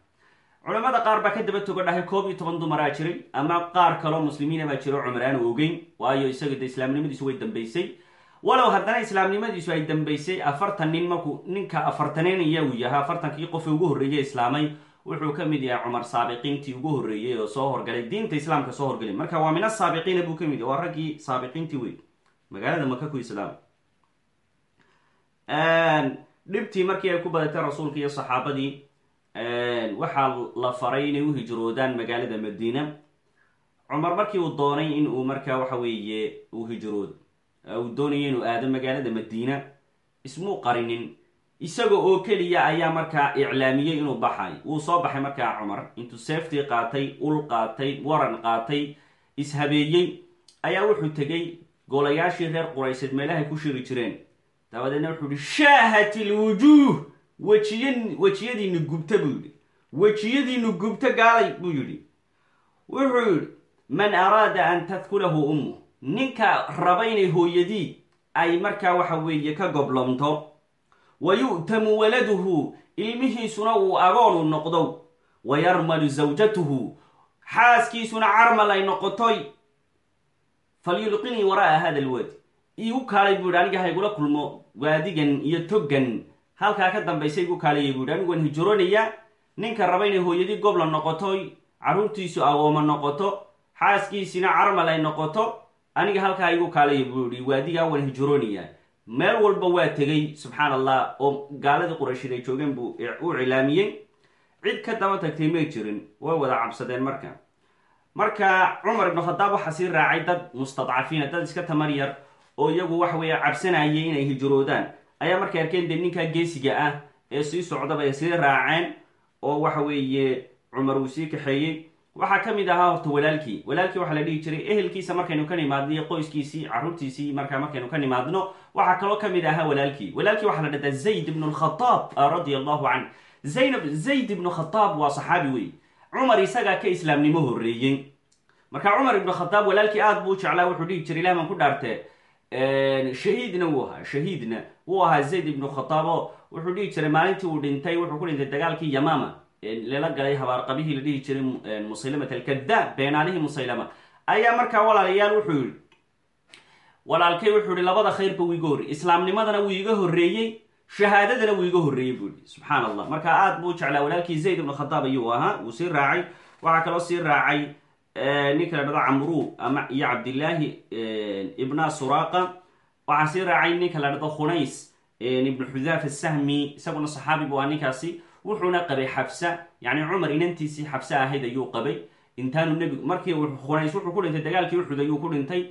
culamada qaar baa ka daba togo dhahay koob iyo toban dumaraa jiray ama qaar kaloo muslimiina baa jiro cumar aanu ogeyn waayo isaga de islaamnimadiisu way dambaysay. Walow haddana islaamnimadiisu ay dambaysay afartan nin markuu ninka afartaneynaya uu yahay afartankii qof ugu horreeyey islaamay wuxuu ka mid yahay cumar saabiqiintii ugu horreeyey oo soo horgalay diinta islaamka soo horgalay. Marka waa min asaabiqiina buu ka mid yahay waa raggii saabiqiintii wey magaalada maka ku islaam dhibtii markii ay ku badatay rasuulka iyo saxaabadii waxaa la faray inay u hijroodaan magaalada madiina. Cumar markii uu doonay in uu markaa waxa weeye uu hijroodo uu doonaya inuu aado magaalada madiina ismuu qarinin isaga oo keliya ayaa markaa iclaamiyey inuu baxay. Wuu soo baxay markaa cumar. Intuu seeftii qaatay ul qaatay waran qaatay ishabeeyey ayaa wuxuu tegey golayaashii reer quraysheed meelahay ku shiri jireen. Dabadeedna wuxuu yihi shaahat ilwujuuh wejiy wejiyadiinu gubta buu yidhi. Wejiyadiinu gubta gaalay buu yidhi. Wuxuu yidhi man araada an tadkulahu ummu ninka raba hooyadii ay markaa waxa weeye ka goblomto wa yu'tamu waladuhu ilmihiisuna uu agoonu noqdo. wa yarmalu zawjatuhu xaaskiisuna carmal ay noqotoy falyulqinii waraa'a hada alwaadi iigu kaalay buu yidhi aniga haygula kulmo waadigan iyo toggan halkaa ka dambaysa igu kaalaya buu yidhi anigu waan hijroonaya ninka raba inay hooyadii gobla noqotoy carruurtiisu awooma noqoto xaaskiisina carmal ay noqoto aniga halkaa igu kaalaya buu yihi waadigaa waan hijroonaya meel walba waa tegay subxaan allah oo gaaladii quraysheed ay joogeen buu u cilaamiyey. Cid ka daba tagtay may jirin way wada cabsadeen marka. Marka cumar ibnu khadaab waxaa sii raacay dad mustadcafiina dad iska tamar yar oo iyagu waxa weeye cabsanayay inay hijroodaan ayaa markay arkeen dee ninkaa geesiga ah ee sii socdaba ay sii raaceen oo waxa weeye cumar uu sii kaxeeyey waxaa ka mid ahaa horta walaalkii. Walaalkii waxaa la dhihi jiray ehelkiisa markaynu ka nimaadno qoyskiisii carruurtiisii markaa markaynu ka nimaadno waxaa kaloo ka mid ahaa walaalkii. Walaalkii waxaa la dhahdaa zayd ibnu lkhataab radia allahu canh zaynab zayd ibnu khataab waa saxaabi wey cumar isagaa ka islaamnimo horreeyey. Marka cumar ibnu khataab walaalkii aad buu jeclaa wuxuu dhihi jiray ilah baan ku dhaartee? Shahiidna wuu ahaa shahiidna wuu ahaa zayd ibnu khataab oo wuxuu dhihi jiray maalintii uu dhintay wuxuu ku dhintay dagaalkii yamaama lala galay habaarqabihii la dhihi jiray musaylamat alkadaab beenaalihii musaylama ayaa markaa walaalayaal wuxuu yihi walaalkay wuxuu yihi labada khayrba wuu iga horreyey islaamnimadana wuu iga horreeyey shahaadadana wuu iga horreeyey buu yihi subxaan allah marka aad buu jeclaa walaalkii zayd ibnu khadaab ayuu ahaa wuu sii raacay. Waxaa kaloo sii raacay ninka la dhado camru ama iyo cabdillaahi ibna suraqa waxaa sii raacay ninka la dhado khunays ibnu xudaafa asahmi isaguna saxaabi buu ninkaasi wuxuuna qabay xabsa yani cumar inantiisii xabse ahayd ayuu qabay. Intaanu nebigu markii khunays wuxuu ku dhintay dagaalkii uxud ayuu ku dhintay.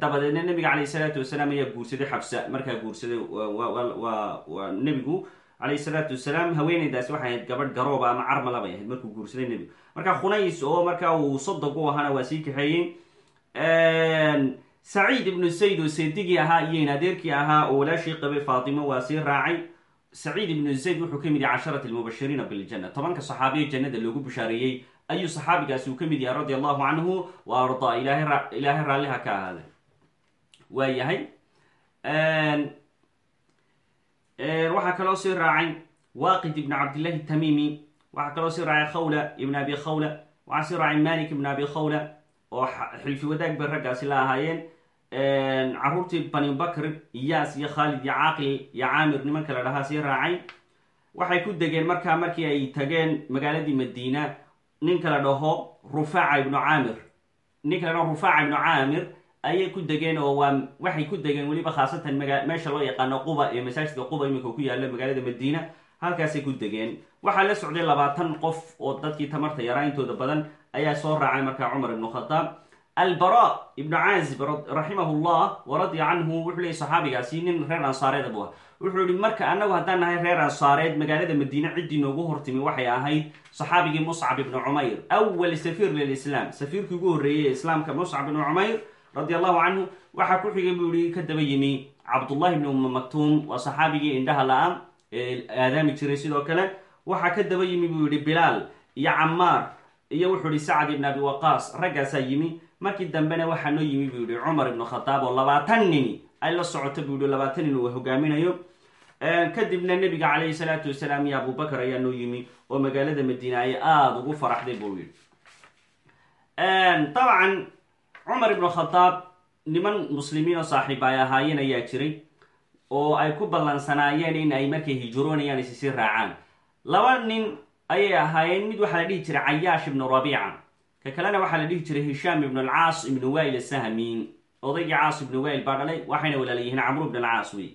Dabadeedna nebiga calayh salaatu wasalaam ayaa guursaday xabsa markaa guursaday waa nebigu calayh salaatu wasalaam haweeneydaasi waxay ahayd gabadh garooba ama carmala bay ahayd markuu guursaday nebigu marka khunays oo markaa uu sodog u ahaana waa sii kaxeeyey. Saciid ibnu sayd oo seedigii ahaa iyo inadeerkii ahaa oo walaashii qabay faatimo waa sii raacay saciid ibnu zayd wuxuu ka mid yahay casharati almubashiriina biljanna tobanka saxaabiya jannada loogu bishaareeyey ayuu saxaabigaasi uu ka mid yahay radia allahu canhu wa ardaa ilaahay raalliha ka ahaaday waa yahay waxaa kaloo sii raacay waaqid ibn cabdillahi tamimi waxaa kaloo sii raacay khawla ibn abi khawla waxaa sii raacay malik ibn abi khawla oo xilfi wadaag bay raggaasi la ahaayeen caruurtii bani bakr iyaas iyo khaalid iyo caaqil iyo caamir nimanka la dhahaa sii raacay waxay ku degeen markaa markii ay tageen magaaladii madiina. Ninka la dhaho rufaaca ibnu caamir. Ninka la dhaho rufaaca ibnu caamir ayay ku degeen oo waa waxay ku degeen weliba khaasatan meesha loo yaqaano quba ee masaajidka quba iminka ku yaalla magaalada madiina halkaasay ku degeen. Waxaa la socday labaatan qof oo dadkii tamarta yaraa intooda badan ayaa soo raacay markaa cumar ibnu khadaab albara ibnu caazib raximah llah waradiya canhu wuxuu leeyay saxaabigaasi nin reer ansaareed buu ah wuxuu yihi marka annagu haddaan nahay reer ansaareed magaalada madiine ciddii noogu hortimi waxay ahayd saxaabigii muscab ibnu cumayr awal safiir lilislaam safiirkii ugu horreeyey ee islaamka muscab ibnu cumayr radi allahu canhu waxaa ku xigay buu yihi ka daba yimi cabdullahi ibni umma maktuum waa saxaabigii indhaha la-a ee aadaami jiray sidoo kale. Waxaa ka daba yimi buu yihi bilaal iyo camaar iyo wuxuu ihi sacad ibn abi waqaas raggaasaa yimi markii dambena waxaa noo yimi buu yihi cumar ibnu khadaab oo labaatan nini. Ay la socoto buu yihi labaatan nin uu hogaaminayo kadibna nebiga calayhi salaatu wasalaam iyo abubakar ayaa noo yimi oo magaalada madiina ay aada ugu faraxday buu yihi dabcan cumar ibnu khadaab niman muslimiin oo saaxiib ay ahaayeen ayaa jiray oo ay ku ballansanaayeen in ay markay hijroonayaan isisi raacaan. Laba nin ayay ahaayeen mid waxaa la dhihi jiray cayaash ibnu rabiica ka kalena waxaa la dhihi jiray hishaam ibnu alcaas ibnu wail asahmi odaygii caas ibnu wail baa dhalay waxayna walaalayihiin camru ibn alcaas wey.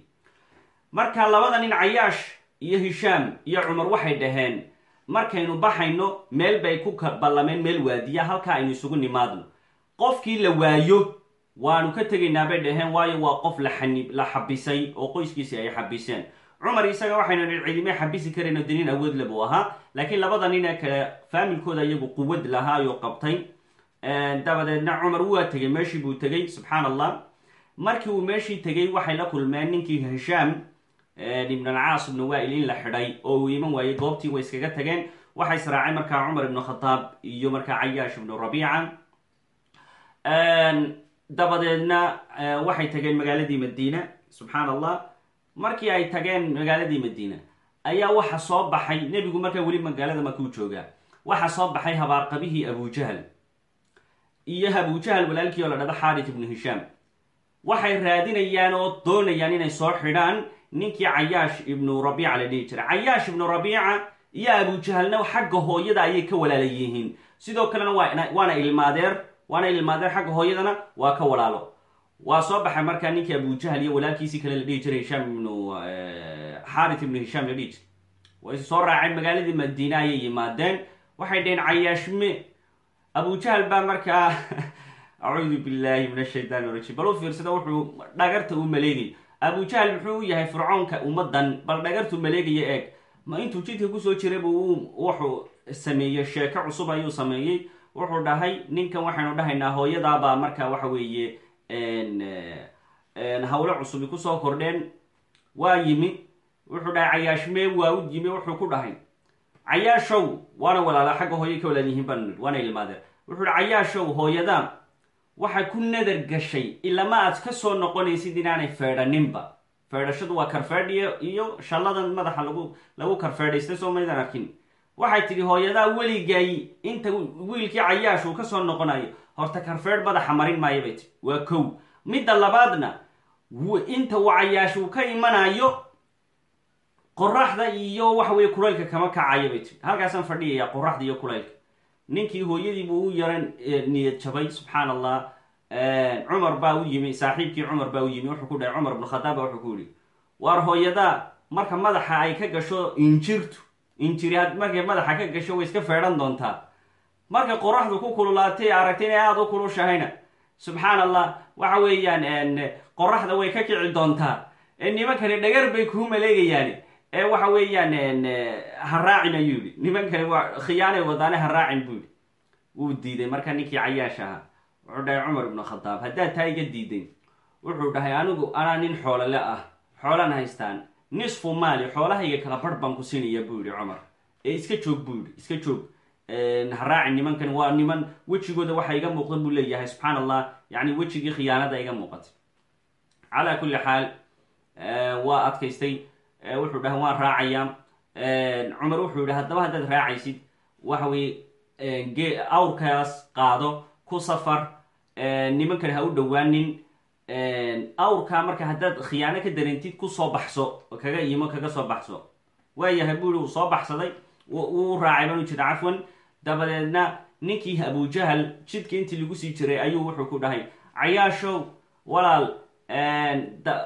Marka labada nin cayaash iyo hishaam iyo cumar waxay dhaheen markaynu baxayno meel bay ku ballameen meel waadiya halkaa aynu isugu nimaadno. Qofkii la waayo waanu ka tegaynaa bay dhaheen waayo waa qof la xabisay oo qoyskiisii ay xabiseen cumar isaga waxaynu nihi cidime xabisi karayno diniin awoodle buu ahaa. Laakiin labada nin kale faamilkooda iyagu quwad lahaayoo qabtay. Dabadeedna cumar waa tegay meeshii buu tegey subxaan allah markii uu meeshii tegey waxay la kulmeen ninkii hishaam ibn alcaas ibnu wail in la xidhay oo uu iman waayey goobtii way iskaga tageen. Waxay israacay markaa cumar ibnu khadaab iyo markaa cayaash ibnu rabiica. Dabadeedna waxay tageen magaaladii madiina subxaan allah markii ay tageen magaaladii madiina ayaa waxa soo baxay nebigu markaa weli magaalada makuu joogaa waxa soo baxay habaarqabihii abujahal iyo abujahal walaalkii oo la dhado xaarit ibnu hishaam. Waxay raadinayaan oo doonayaan inay soo xidhaan ninkii cayaash ibnu rabiica la dhihi jiray. Cayaash ibnu rabiica iyo abujahalna xagga hooyada ayay ka walaala yihiin sidoo kalena waana ilmaadeer waana ilmaadeer xagga hooyadana waa ka walaalo waa soo baxay markaa ninkii abujahal iyo walaalkiisii kale la dhihi jiray hishaam ibnu xaarit ibnu hishaam la dhihi jiray. Way soo raaceen magaaladii madiina ayay yimaadeen. Waxay dhaheen cayaashme abujahal baa markaa acuudu billahi min ashaytaan rajim bal u fiirsada wuxuu dhagarta u maleegay abujahal muxuu u yahay fircoonka ummadan bal dhagartu maleegaya eeg ma intuu jidka ku soo jiray buu wuxuu sameeyey sheeko cusub ayuu sameeyey. Wuxuu dhahay ninkan waxaynu dhahaynaa hooyadaabaa marka waxa weeye hawlo cusubi ku soo kordheen. Waa yimi. Wuxuu dhahay cayaashmee waa u yimi wuxuu ku dhahay. Cayaashow waana walaala xagga hooye ka walaal yihiin baan waana ilmaadeen wuxuu dhahay cayaashow hooyada waxay ku nadar gashay ilama aad ka soo noqonaysid inaanay feedhaninba. Feedhashadu waa karfeedhiyo iyo shalladan madaxa lagu lagu karfeedhaystay soo maydan arkin waxay tidhi hooyadaa weligay inta wiilkii cayaash uu ka soo noqonayo horta karfeedh madaxa marin maayo bay tii waa kow. Midda labaadna inta uu cayaash uu ka imanayo qoraxda iyo waxa weye kulaylka kama kacayo bay tii halkaasaan fadhiyayaa qoraxda iyo kulaylka. Ninkii hooyadii buu u yaran niyad jabay subxaan allah cumar baa u yimi saaxiibkii cumar baa u yimi. Wuxuu ku dhahay cumar ibnu khadaab baa wuxuu ku yihi waar hooyadaa marka madaxa ay ka gasho injirtu injiri markay madaxa ka gasho way iska feedhan doontaa. Marka qoraxdu ku kululaatay aragtay inay aada u kulushahayna. Subxaan allah waxa weeyaan qoraxda way ka kici doontaa. Nimankani dhagar bay kuu maleegayaan. Ee waxa weeyaan ha raacin ayuu yihi nimankani waa khiyaanay wadaane ha raacin buu yihi wuu diiday marka ninkii cayaash ahaa. Wuxuu dhahay cumar ibnu khadaab haddaad taa iga diiday wuxuu dhahay anigu anaa nin xoolole ah. Xoolan haystaan nisfu maali xoolahayga kala barh baan ku siinaya buu yihi cumar. Ee iska joog buu yihi iska joog. Ha raacin nimankan waa niman wejigooda waxa iga muuqda buu leeyahay subxaan allah yani wejigii khiyaanada iga muuqatay. Calaa kulli xaal waa adkaystay. Wuxuu dhahay waan raacayaa cumar wuxuu yihi haddaba haddaad raacaysid waxa weye awrkaas qaado ku safar. Nimankan ha u dhowaanin awrkaa marka haddaad khiyaano ka dareentid ku soo baxso kaga imo kaga soo baxso. Waayahay buu uu soo baxsaday wuu raacay banu jira cafwan. Dabadeedna ninkii abujahal jidka intii lagu sii jiray ayuu wuxuu ku dhahay cayaashow walaal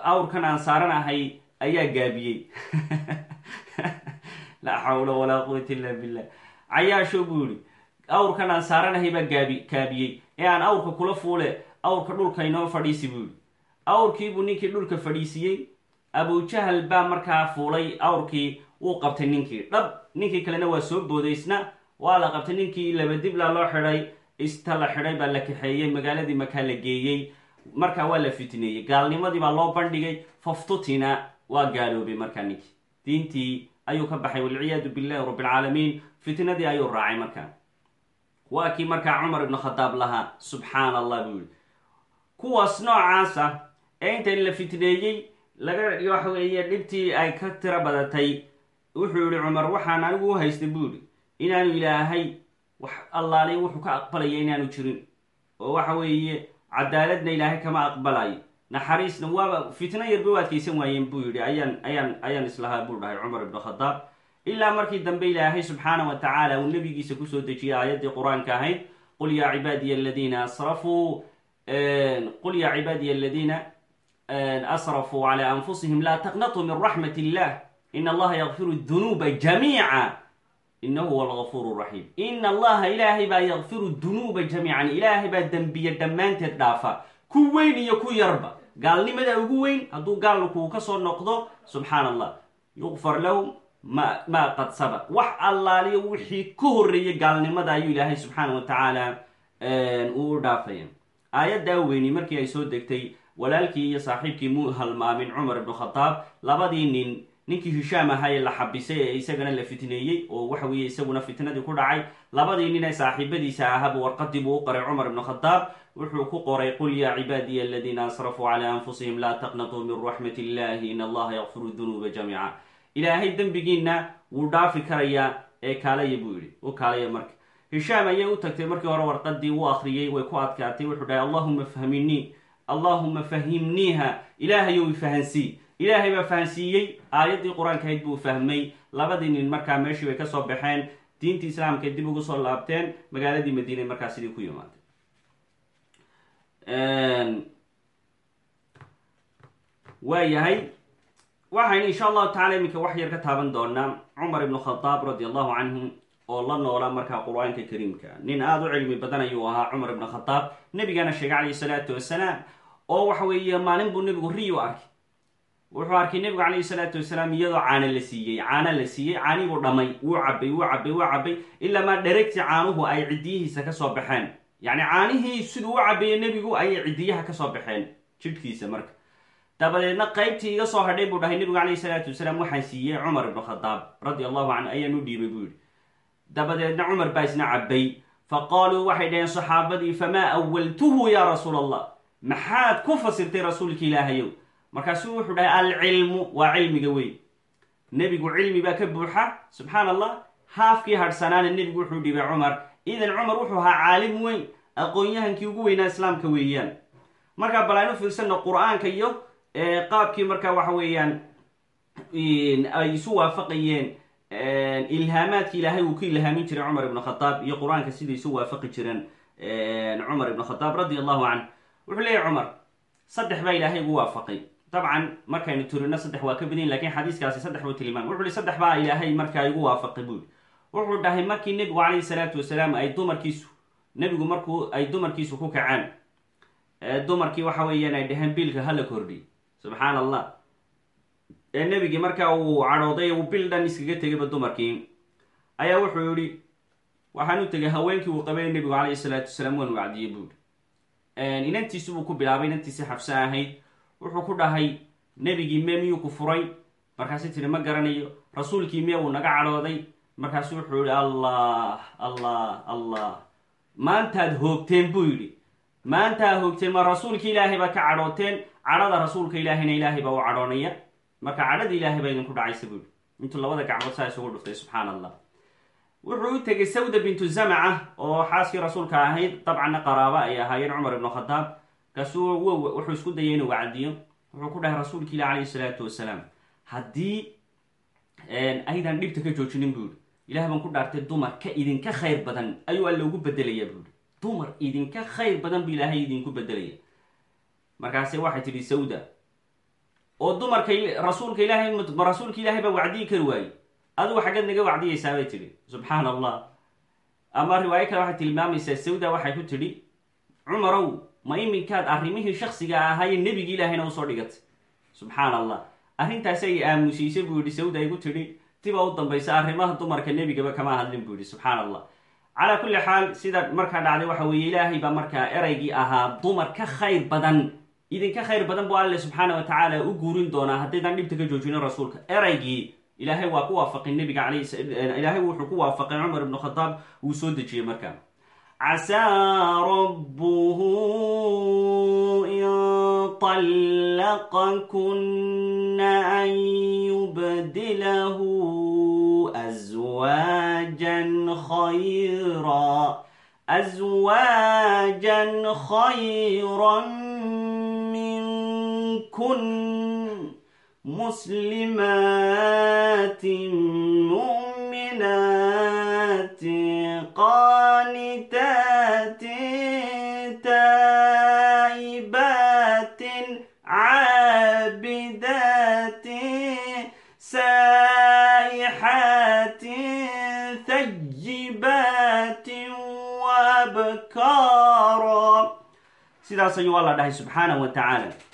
awrkan aan saaranahay ayaa gaabiyey. Laa xawla walaa quwata illa billah. Cayaashow buu yihi awrkan aan saaranahay baa gaabi kaabiyey ee aan awrka kula fuule awrka dhulka inoo fadhiisi buu yihi awrkiibuu ninkii dhulka fadhiisiyey abujahal baa markaa fuulay awrkii wuu qabtay ninkii. Dhab ninkii kalena waa soo boodaysna waa la qabtay ninkii labadibla loo xidhay ista la xidhay baa la kaxeeyey magaaladii makaa la geeyey markaa waa la fitneeyey. Gaalnimadii baa loo bandhigay faftutina waa gaaloobay markaa ninkii. Diintii ayuu ka baxay walciyaadu billahi rabbilcaalamiin fitnadii ayuu raacay markaa. Waa kii markaa cumar ibnu khadaab lahaa subxaan allah buu yihi kuwaas noocaas ah ee inta la fitneeyey laga waxa weeye dhibtii ay ka tiro badatay wuxuu yihi cumar waxaan anigu u haystay buu yihi inaanu ilaahay wax allaalay wuxuu ka aqbalaya inaanu jirin. Oo waxa weeye cadaaladna ilaahay kama aqbalayo naxariisna waaba fitno yarba u adkaysan waayeen buu yihi ayaan ayaan ayaan islahaa buu dhahay cumar ibnu khadaab. Ilaa markii dambe ilaahay subxaana wa tacaala uu nabigiisa ku soo dejiyay aayaddii qur'aanka ahayd qul yaa cibaadiya aladiina asrafuu qul yaa cibaadiya aladiina asrafuu cala anfusihim laa taqnatuu min raxmat illah in allaha yakfiru dunuuba jamiica inahu huwa algafuur raxiim ina allaha ilaahay baa yakfiru dunuuba jamiican ilaahay baa dembiye dhammaanteed dhaafa. Ku weyn iyo ku yarba. Gaalnimada ugu weyn hadduu gaalkuu ka soo noqdo subxaan allah yukfar lahu ma maa qad sabaq. Wax allaaliyo wixii ka horreeyay gaalnimada ayuu ilaahay subxaana wa tacaala uu u dhaafaya aayaddaa weyni markii ay soo degtay walaalkii iyo saaxiibkii muu halmaamin cumar ibnu khadaab labadii nin ninkii hishaam ahaa ee la xabisay ee isagana la fitneeyey oo waxa weeye isaguna fitnadii ku dhacay labadii nin ee saaxiibadiisa ahaaba warqadii buu u qoray cumar ibnu khadaab wuxuu ku qoray qul yaa cibaadiya aladiina asrafuu calaa anfusihim laa taqnatuu min raxmat illahi in allaha yakfiru dunuuba jamiica. Ilaahay dembigiina wuu dhaafi karayaa ee kaalaya buu yihi u kaalaya marka hishaam ayay u tagtay markii hore warqadii u akriyey way ku adkaatay wuxuu dhahay allahuma fahminii allahuma fahimniiha ilaahayow ifahansii ilaahay baa fahansiiyey aayaddii qur'aankahayd buu fahmay. Labadii nin markaa meeshii bay ka soo baxeen diintii islaamka dib ugu soo laabteen magaaladii madiina markaa sidii ku yimaatay waa yahay waxaynu insha allahu tacala iminka wax yar ka taaban doonaa cumar ibnu khadaab radi allahu canhu oo la noola markaa qur'aanka kariimka. Nin aada u cilmi badan ayuu ahaa cumar ibnu khadaab nebigana sheegay calayhi salaatu wasalaam oo waxa weeye maalin buu nebigu riyu arkay. Wuxuu arkay nebigu calayhi salaatu wasalaam iyadoo caano la siiyey. Caano la siiyey caanii buu dhamay wuu cabay wuu cabay wuu cabay ilaa maa dheregtii caanuhu ay ciddiyihiisa ka soo baxeen. Yacni caanihii siduu u cabeeyey nebigu ayay ciddiyaha ka soo baxeen jidhkiisa marka. Dabadeedna qaybtii iga soo hadhay buu dhahay nebigu calayhi salaatu wasalaam waxaan siiyey cumar ibnu khadaab radi allahu canhu ayaan u dhiibay buu dabadeedna cumar baa isna cabay fa qaaluu waxay dhaheen saxaabadii famaa awaltuhu yaa rasuul allah maxaad ku fasirtay rasuulka ilaahayow markaasuu wuxuu dhahay alcilmu waa cilmiga weyn. Nebigu cilmi baa ka buuxa subxaan allah haafkii hadhsanaana nebigu wuxuu dhibay cumar. Idan cumar wuxuu ahaa caalim weyn aqoon-yahankii ugu weynaa islaamka weeyaan. Markaa bal aynu fiirsano qur'aanka iyo qaabkii markaa waxa weeyaan ay isu waafaqayeen ilhaamaadki ilaahay uu ku ilhaamin jiray cumar ibn khadaab iyo qur'aanka siday isu waafaqi jireen cumar ibn khadaab radi allahu canh wuxuu leeyahy cumar saddex baa ilaahay ugu waafaqay. Dabcan markaynu turino saddex waa ka badin laakiin xadiiskaasi saddex buu tilmaamay wuxu hi saddex baa ilaahay markaa igu waafaqay buuri wuxuu dhahay markii nebigu calayhi salaatu wasalaam ay dumarkiisu nebigu markuu ay dumarkiisu ku kaceen dumarkii waxa weeyaan ay dhaheen biilka hala kordhiy subxaan allah ee nebigii markaa uu cadhooday uu bil dhan iskaga tegayba dumarkii. Ayaa wuxuu yihi waxaan u tegay haweenkii uu qabay nebigu calayhi salaatu wasalaam waan wacdiyey buuri inantiisi buu ku bilaabay inantiisi xabse ahayd. Wuxuu ku dhahay nebigii mee miyuu ku furay? Markaasi tiri ma garanayo. Rasuulkii mee uu naga cadhooday markaasu wuxuu yihi allah allah allah maantaad hoogteen buu yidhi. Maantaad hoogteen ma rasuulka ilaahay baa ka cadhooteen cadhada rasuulka ilaahayna ilaahay baa u cadhoonaya marka cadhada ilaahay baa idinku dhacaysa buu yihi intuu labada gacmood saa isugu dhuftay subxaan allah wuxuu u tegay sawda bintu zamaca oo xaaskii rasuulka ahayd dabcanna qaraaba ay ahaayeen cumar ibnu khadaab markaasuu wuxuu isku dayay inuu wacdiyo. Wuxuu ku dhahay rasuulka ilah calayhi salaatu wasalaam haddii aydan dhibta ka joojinin buu yihi ilah baan ku dhaartay dumar ka idinka khayr badan ayuu alla ugu bedelaya buu yihi dumar idinka khayr badan bu ilaahay idinku bedelaya. Markaase waxay tidhi sawda oo dumarka rasuulka ilahay ma rasuulka ilaahay baa wacdiyi kari waayey. Adigu xaggeed naga wacdiyaysaa bay tidhi subxaan allah ama riwaayo kale waxay tilmaamaysaa sawda waxay ku tidhi cumarow ma iminkaad arrimihii shaksiga ahaaye nebigi ilaahayna u soo dhigatay. Subxaan allah arrintaasi ay aamusiisay buu yihi sawda ku tidhi tiba u dambaysa arrimaha dumarka nebigaba kama hadlin buu yihi subxaan allah calaa kulli xaal sida markaa dhacday waxa weeye ilaahay baa markaa eraygii ahaa dumar ka khayr badan idinka khayr badan buu alle subxaana wa tacaala u guurin doonaa haddaydan dhibta ka joojinin rasuulka eraygii ilaahay waa ku waafaqay nebiga ilaahay wuxuu ku waafaqay cumar ibnu khadaab wuu soo dejiyey markaa casaa rabbuhu in طallaqakuna an yubdilahu aswaajan khayra aswaajan khayran كن مسلمات مؤمنات قانتات تائبات عابدات سائحات ثجبات وابكارا سيداس أيها الله سبحانه وتعالى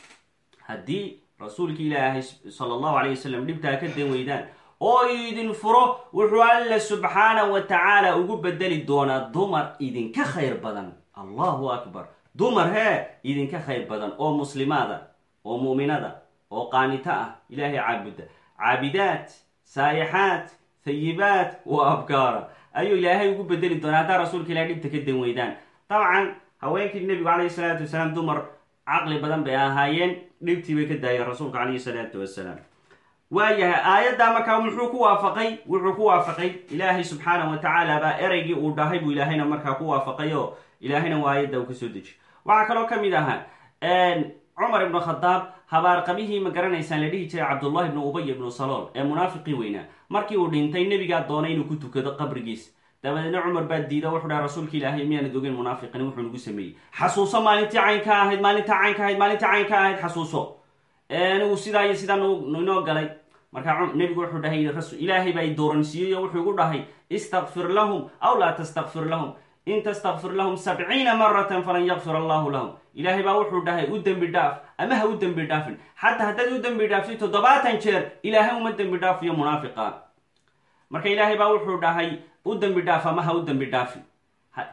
haddii rasuulki ilaahay sala allahu alayh wasalam dhibtaa ka dan weydaan oo idin furo wuxuu alla subxaana wa tacaala ugu bedeli doonaa dumar idinka khayr badan. Allahu akbar. Dumar hee idinka khayr badan. Oo muslimaada oo mu'minada oo qaanito ah ilaahay caabuda. Caabidaat saayixaat hayibaat wa abkaara. Ayuu ilaahay ugu bedeli doonaa haddaa rasuulka ilahay dhibta ka dan weydaan dabcan haweenkii nebigu calayhi salaatu wasalaam dumar caqli badan bay ahaayeen. Dhibtii bay ka daayeen rasuulka calayhi salaatu wasalaam waayahay aayaddaa markaa muxuu ku waafaqay wuxuu ku waafaqay ilaahay subxaana wa tacaala baa ereygii uu dhahay buu ilaahayna markaa ku waafaqay oo ilaahayna waa aayadda uu ka soo dejiy waxaa kaloo ka mid ahaa cumar ibnu khadaab habaarqabihii ma garanaysaan la dhihi jiray cabdullahi ibnu ubay ibnu salool ee munaafiqii weynaa. Markii uu dhintay nebigaa doonay inuu ku tukado qabrigiis dabadeedna cumar baa diida wuxuu dhaha rasuulka ilaahay miyaanad ogeyn munaafiqini wuxuu nagu sameeyey. Xasuuso maalintii caynka ahayd maalinta caynka ahayd maalinta caynka ahayd xasuuso. Anigu sidaa iyo sidaa inoo galay. Markaa nebigu wuxuu dhahay ilaahay baa dooransiiyey oo wuxuu igu dhahay istakfir lahum aw laa tastakfir lahum in tastakfir lahum sabciina maratan falan yakfir allahu lahum ilaahay baa wuxuu dhahay u dembi dhaaf ama ha u dembi dhaafin. Xataa haddaad u dembi dhaaftid toddobaatan jeer ilaahay uma dembi dhaafiyo munaafiqa marka ilaahay baa wuxuu dhahay u dembi dhaaf ama u dembi dhaafi.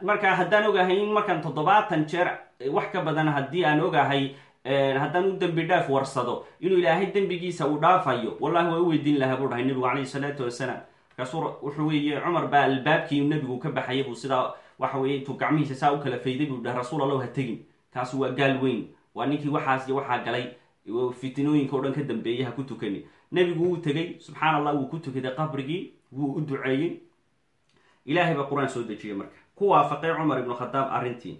Marka haddaan ogahay in markaan toddobaatan jeer wax ka badan haddii aan ogahay haddaan u dembi dhaaf warsado inuu ilaahay dembigiisa uu dhaafayo wallahi waa u weydiin lahaa buu dhahay nebigu calayhi salaatu wasalaam. Markaasuu wuxuu weeye cumar baa albaabkii nebigu ka baxayay buu sidaa waxa weye intuu gacmihiisa saa u kala fayday buu dhahay rasuul allow ha tegin. Kaasi waa gaal weyn. Waa ninkii waxaas iyo waxaa galay fitinooyinka o dhan ka dambeeyay ha ku tukani nebigu wuu tegey subxaan allah wuu ku tukaday qabrigii wuu u duceeyey ilaahay baa qur'aan soo dejiyey marka. Ku waafaqay cumar ibnu khadaab arrintii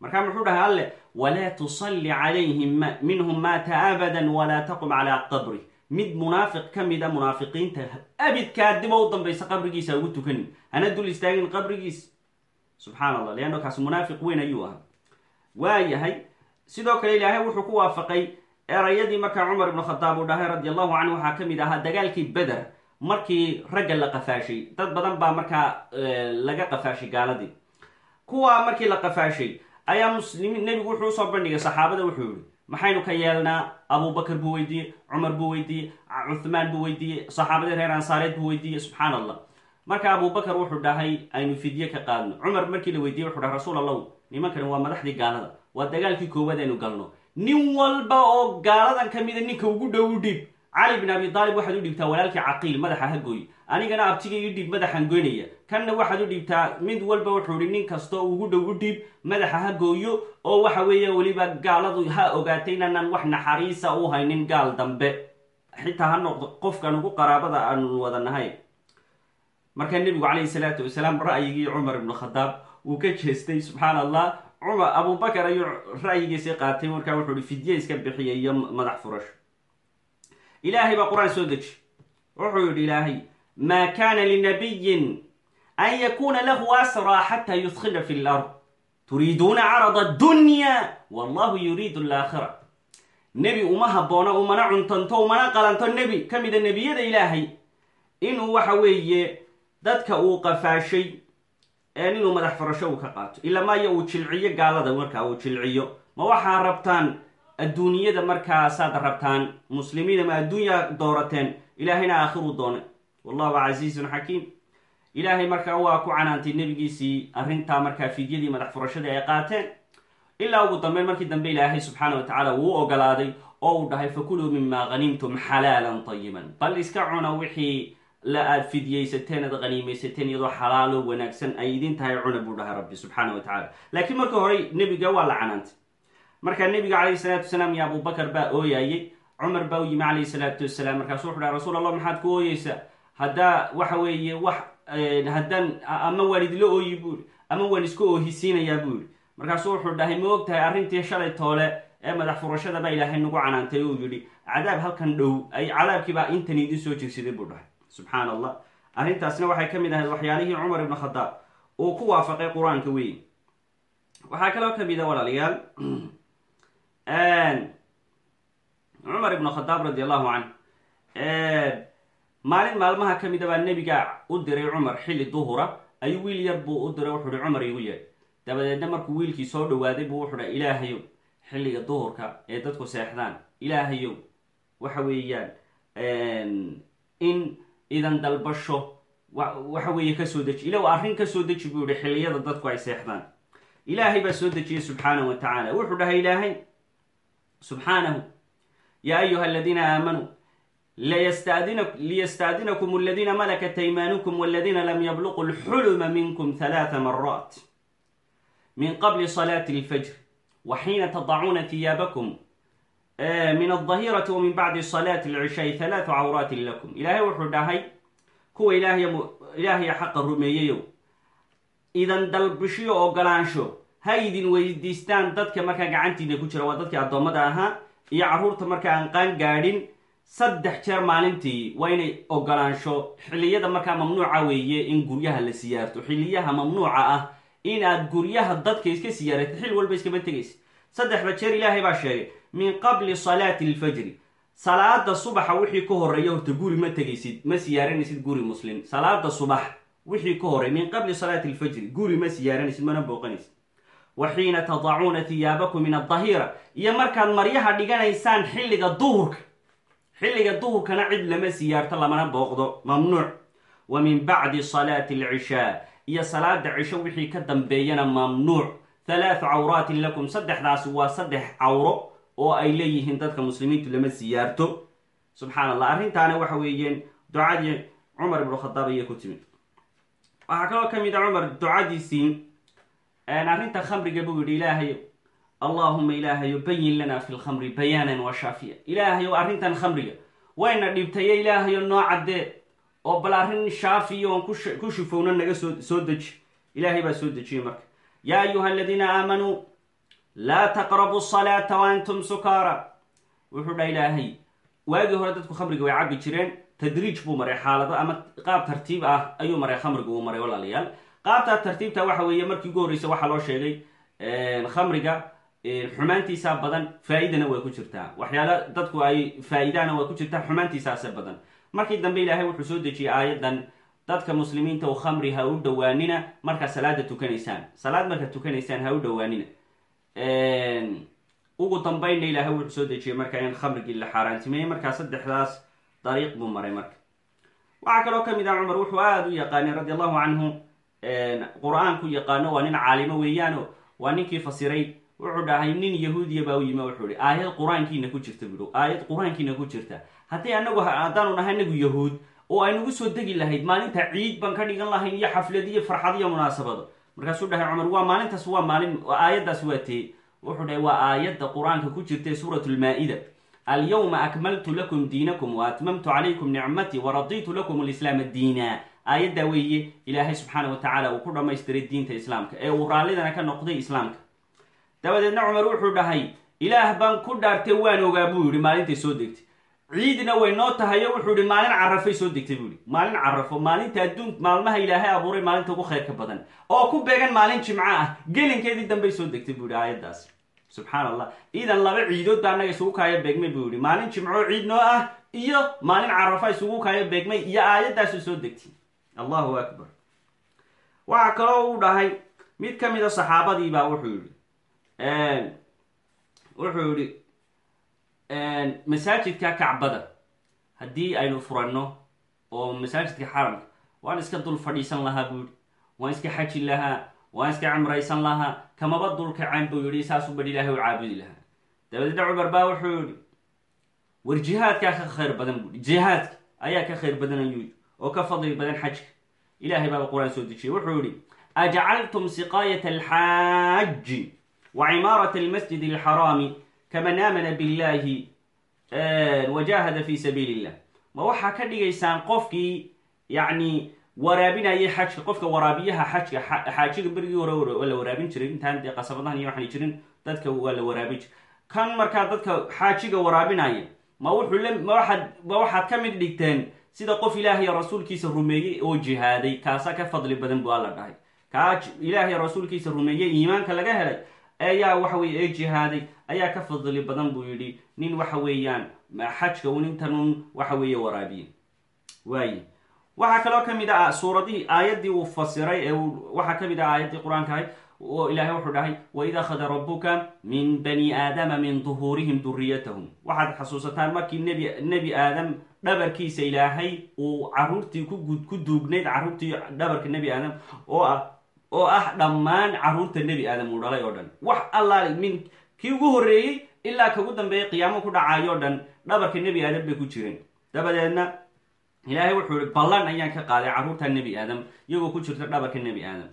markaa muxuu dhahay alleh walaa tusalli calayhim minhum maata abadan walaa taqum calaa qabri. Mid munaafiq ka mid a munaafiqiinta abidkaa diba u dambaysa qabrigiisa ugu tukanin. Hana dul istaagin qabrigiis. Subxaan allah leanno kaas munaafiq weyn ayuu ahaa. Waayahay sidoo kale ilaahay wuxuu ku waafaqay erayadii markaa cumar ibnu khadaab uu dhahay radi allahu canhu waxaa ka ahaa dagaalkii beder markii ragga la qafaashay dad badan baa markaa laga qafaashay gaaladii. Kuwaa markii la qafaashay ayaa muslimiin nebigu wuxuu u soo bandhigay saxaabada wuxuu yihi maxaynu ka yeelnaa abubakar buu weydiiyey cumar buu weydiiyey cuthmaan buu weydiiyey saxaabadii reer ansaareed buu weydiiyey subxaan allah marka abubakar wuxuu dhahay aynu fidye ka qaadno. Cumar markii la weydiiyey wuxuu dhahay rasuul allahu nimankan waa madaxdii gaalada waa dagaalkii koowaad aynu galno. Nin walba oo gaaladan ka mida ninka ugu dhow u dhiib cali bin abi daalib waxaad u dhiibtaa walaalkii caqiil madaxa ha gooy. Anigana abtiga io dhiib madaxan goynaya. Kanna waxaad u dhiibtaa mid walba wuxuu ihi nin kastoo ugu dhow u dhiib madaxa ha gooyo. Oo waxa weeye weliba gaaladu ha ogaatay inaanan wax naxariisa u haynin gaal dambe. Xitaa ha noqdo qofkan ugu qaraabada aanu wada nahay markaa nebigu calayhi salaatu wasalaam ra'yigii cumar ibnu khadaab wuu ka jeestay subxaan allah cumar abubakar ayuu ra'yigiisii qaatay markaa wuxuu ihi fidye iska bixiya iyo madax furasho ilaahay baa qur'aan soo deji. Wuxuu yidhi ilaahay maa kaana linabiyin an yakuna lahu asraa xataa yudkhila fi lard turiiduuna carada addunya wallahu yuriidu alaakhira nebi uma haboono umana cuntanto umana qalanto nebi ka mida nebiyada ilaahay. Inuu waxa weeye dadka uu qafaashay inuu madax furasho uu ka qaato. Ilamaayo uu jilciyo gaalada markaa uu jilciyo. Ma waxaa rabtaan adduuniyada markaasaad rabtaan muslimiina ma adduunya doorateen ilaahayna aakhiruu doonay wallahu casiizun xakiim. Ilaahay markaa waa ku canaantay nebigiisii arrintaa markaa fidyadii madax furashadii ay qaateen. Ilaa ugu dambeyn markii dambe ilaahay subxaana wa tacaala wuu ogolaaday oo uu dhahay fakuluu mima hanimtum xalaalan tayiban bal iska cuna wixii la aad fidyaysateen aad qaniimaysateen iyadoo xalaalo wanaagsan ay idin tahay cuna buu dhahay rabbi subxaana wa tacaala. Laakiin marka hore nebiga waa la canaantay markaa nebiga calayhi salaatu wasalaam iyo abubakar baa ooyayay. Cumar baa u yimi calayhi salaatu wasalaam. Markaasu wuxu dhahay rasuul allah maxaad ku ooyeysaa haddaa waxa weeye wax haddaan ama waan idila ooyi buuri ama waan isku oohisiinayaa buuri markaasuu wuxuu dhahay ma og arrintii shalay toole ee madax furashada baa ilaahay nagu canaantay uu yidhi. Cadaab halkan dhow ay cadaabkiibaa intan idin soo jirsaday buu dhahay. Subxaan allah arrintaasna waxay ka mid ahayd waxyaalihii cumar ibnu khadaab uu ku waafaqay qur'aanka weyn. Waxaa kaloo ka mid a walaalayaal cumar ibnu khadaab radi allahu canh maalin maalmaha ka mid a baa nebiga u diray cumar xilli duhura ayuu wiil yar buu u diray wuxu uhi cumar igu yeedh dabadeedna markuu wiilkii soo dhawaaday buu wuxu dhahay ilaahayow xilliga duhurka ee dadku seexdaan ilaahayow waxa weeyaan in idan dalbasho waxa weeye ka soo deji ilow arrin ka soo deji buu yihi xilliyada dadku ay seexdaan. Ilaahay baa soo dejiyey subxaanahu wa tacaala. Wuxuu dhahay ilaahay subxaanahu yaa ayuha aladiina aamanuu liystadinakum aladiina malakat aymaanukum waladiina lam yabluqu lxuluma minkum halaata maraat min qabli salaati اlfajr wa xiina tadacuuna tiyaabakum min aldahirati wa min bacdi salaati alcishaai halaatu cawraatin lakum ilaahay wuxuu dhahay kuwa ilaahya xaqa rumeeyeyow idan dalbishiyo ogolaansho ha idin weydiistaan dadka markaa gacantiina ku jira. Waa dadkii addoommada ahaa iyo carruurta marka aan qaan gaadhin saddex jeer maalintii waa inay ogolaansho xilliyada markaa mamnuuca weeye in guryaha la siyaarto. Xiliyaha mamnuuca ah in aad guryaha dadka iska siyaarato xil walba iskama tegaysa saddexda jeer ilaahay baa sheegay min qabli salaati alfajri. Salaada subaxa wixii ka horreeya horta guri ma tegaysid ma siyaaranaysid guri muslim. Salaada subax wixii ka horey min qabli salaati alfajri. Guri ma siyaaranaysid mana booqanaysid wa xiina tadacuuna hiyaabakum min adahira iyo markaad maryaha dhiganaysaan xilliga duhurka xilliga duhurkana cid lama siyaarto lamana booqdo mamnuuc wa min bacdi salaati alcishaa iyo salaada cisho wixii ka dambeeyana mamnuuc halaathu cawraatin lakum saddexdaasi waa saddex cawro oo ay leeyihiin dadka muslimiintu lama siyaarto subxaan allah arrintaana waxa weeyeen ducadii cumar ibnu khadaab ayay ku timid waxaa kaloo ka mid a cumar ducadiisii arrinta khamriga buu yidhi ilaahayo allahuma ilaahayo bayin lana fi lkhamri bayaanan wa shaafiya ilaahayo arrintan khamriga. Wayna dhibtaye ilaahayo noo caddee oo bal arrin shaafiya oon ku shufowna naga soo deji. Ilaahay baa soo dejiyey marka. Yaa ayuha aladiina aamanuu laa taqrabu salaata wa antum sukaara. Wuxuu dha ilaahay waagii hore dadku khamriga way cabbi jireen. Tadriij buu maray xaalado ama qaab tartiib ah ayuu maray khamriga uu maray walaalayaal qaabtaa tartiibta waxa weeye markii ugu horreysa waxaa loo sheegay khamriga xumaantiisaa badan faa-idana way ku jirtaa. Waxyaala dadku ay faa-idaana way ku jirtaa xumaantiisaase badan. Markii dambe ilaahay wuxuu soo dejiyey aayadan dadka muslimiinta u khamri ha u dhowaanina markaa salaada tukanaysaan. Salaad markaad tukanaysaan ha u dhowaanina. Ugu dambeynna ilaahay wuxuu soo dejiyey markaa in khamrigii la xaaraantimeeyey markaa saddexdaas dariiq buu maray marka. Waxaa kaloo ka mid ah cumar wuxuu aada u yaqaanay radi allahu canhu qur'aanku yaqaano waa nin caalimo weeyaano waa ninkii fasiray. Wuxuu dhahay nin yahuudiya baa u yimi wuxuu ihi aayad qur'aankiina ku jirta buhi aayad qur'aankiina ku jirta. Haddii anagu haddaanu nahay anagu yahuud oo aynugu soo degi lahayd maalinta ciid baan ka dhigan lahayn iyo xaflad iyo farxad iyo munaasabado. Markaasuu dhahay cumar waa maalintaas waa maalin aayaddaas waa tee. Wuxuu dhahay waa aayadda qur'aanka ku jirta suurat lmaa-ida akmaltu lakum diinakum wa atmamtu calaykum nicmatii waraditu lakum lislaama diina aayaddaa weeye ilaahay subxaana wa tacaala uu ku dhammaystiray diinta islaamka ee uu raallidana ka noqday islaamka. Dabadeedna cumar wuxuu dhahay ilaah baan ku dhaartay waan ogaa buu yihi maalintay soo degtay. Ciidna way noo tahayo wuxuu yihi maalin carafay soo degtay buu yihi maalin carafo maalinta adduun maalmaha ilaahay abuuray maalinta ugu khayrka badan. Oo ku beegan maalin jimco ah gelinkeedii dambey soo degtay buu yihi aayaddaas. Subxaan allah iidan laba ciidood baa annaga isugu kaaya beegmay buu yihi maalin jimco ciid noo ah iyo maalin carafa isugu kaaya beegmay iyo aayaddaasu soo degtay allahu akbar. Waxaa kaloo uu dhahay mid ka mid a saxaabadiibaa wuxuu yihi wuxuu yihi masaajidka kacbada haddii aynu furanno oo masaajidka xaramka waan iska dul fadhiisan lahaa buu waan iska xaji lahaa waan iska cimraysan lahaa kamaba dul kaceen buu yihi saasuu badh ilaahay u caabudi lahaa. Dabadeedna cumar baa wuxuu yihi war jihaadkaa ka khayr badan buu jihaadka ayaa ka khayr badan ayuu oo ka fadli badan xajka ilahay baaba qur'aan soo dejiyay wuxuu yihi ajcaltum siqaayat alxaaji wa cimaarat almasjid alxaraami kaman aamana billahi wajahada fi sabiili ma waxaa ka dhigaysaan qofkii yacni waraabinayay xajka qofka waraabiyaha xajka xaajiga berigii hore waa la waraabin jiray intaan dee qasabadahan iyo waxaan jirin dadka waa la kan markaa dadka xaajiga waraabinaya ma wuxuu ma waxaad ka mid dhigteen sida qof ilaahay rasuulkiisa rumeeyey oo jihaaday kaasaa ka fadli badan bu alla dhahay. Kaa ilaahay rasuulkiisa rumeeyey iimaanka laga helay ayaa waxa weye ee jihaaday ayaa ka fadli badan buu yidhi nin waxa weeyaan xajka un intanun waxa weeye waraabiye. Waaye waxaa kaloo ka mid ah suuradihii aayaddii uu fasiray ee waxaa ka mid ah aayaddii qur'aanka oo ilaahay wuxuu dhahay waid akhada rabuka min bani aadama min duhuurihim duriyatahum waxaad xasuusataan markii nebi aadam dhabarkiisa ilaahay uu caruurtii ku duugnayd caruurtii dhabarka nebi aadam oo ah oo ah dhammaan carruurta nebi aadam uu dhalay oo dhan. Wax allaali min kii ugu horreeyey ilaa kagu dambeeyay qiyaamo ku dhacaayoo dhan dhabarka nebi aadam bay ku jireen. Dabadeedna ilaahay wuxuu ihi ballan ayaan ka qaaday carruurta nebi aadam iyagoo ku jirta dhabarka nebi aadam.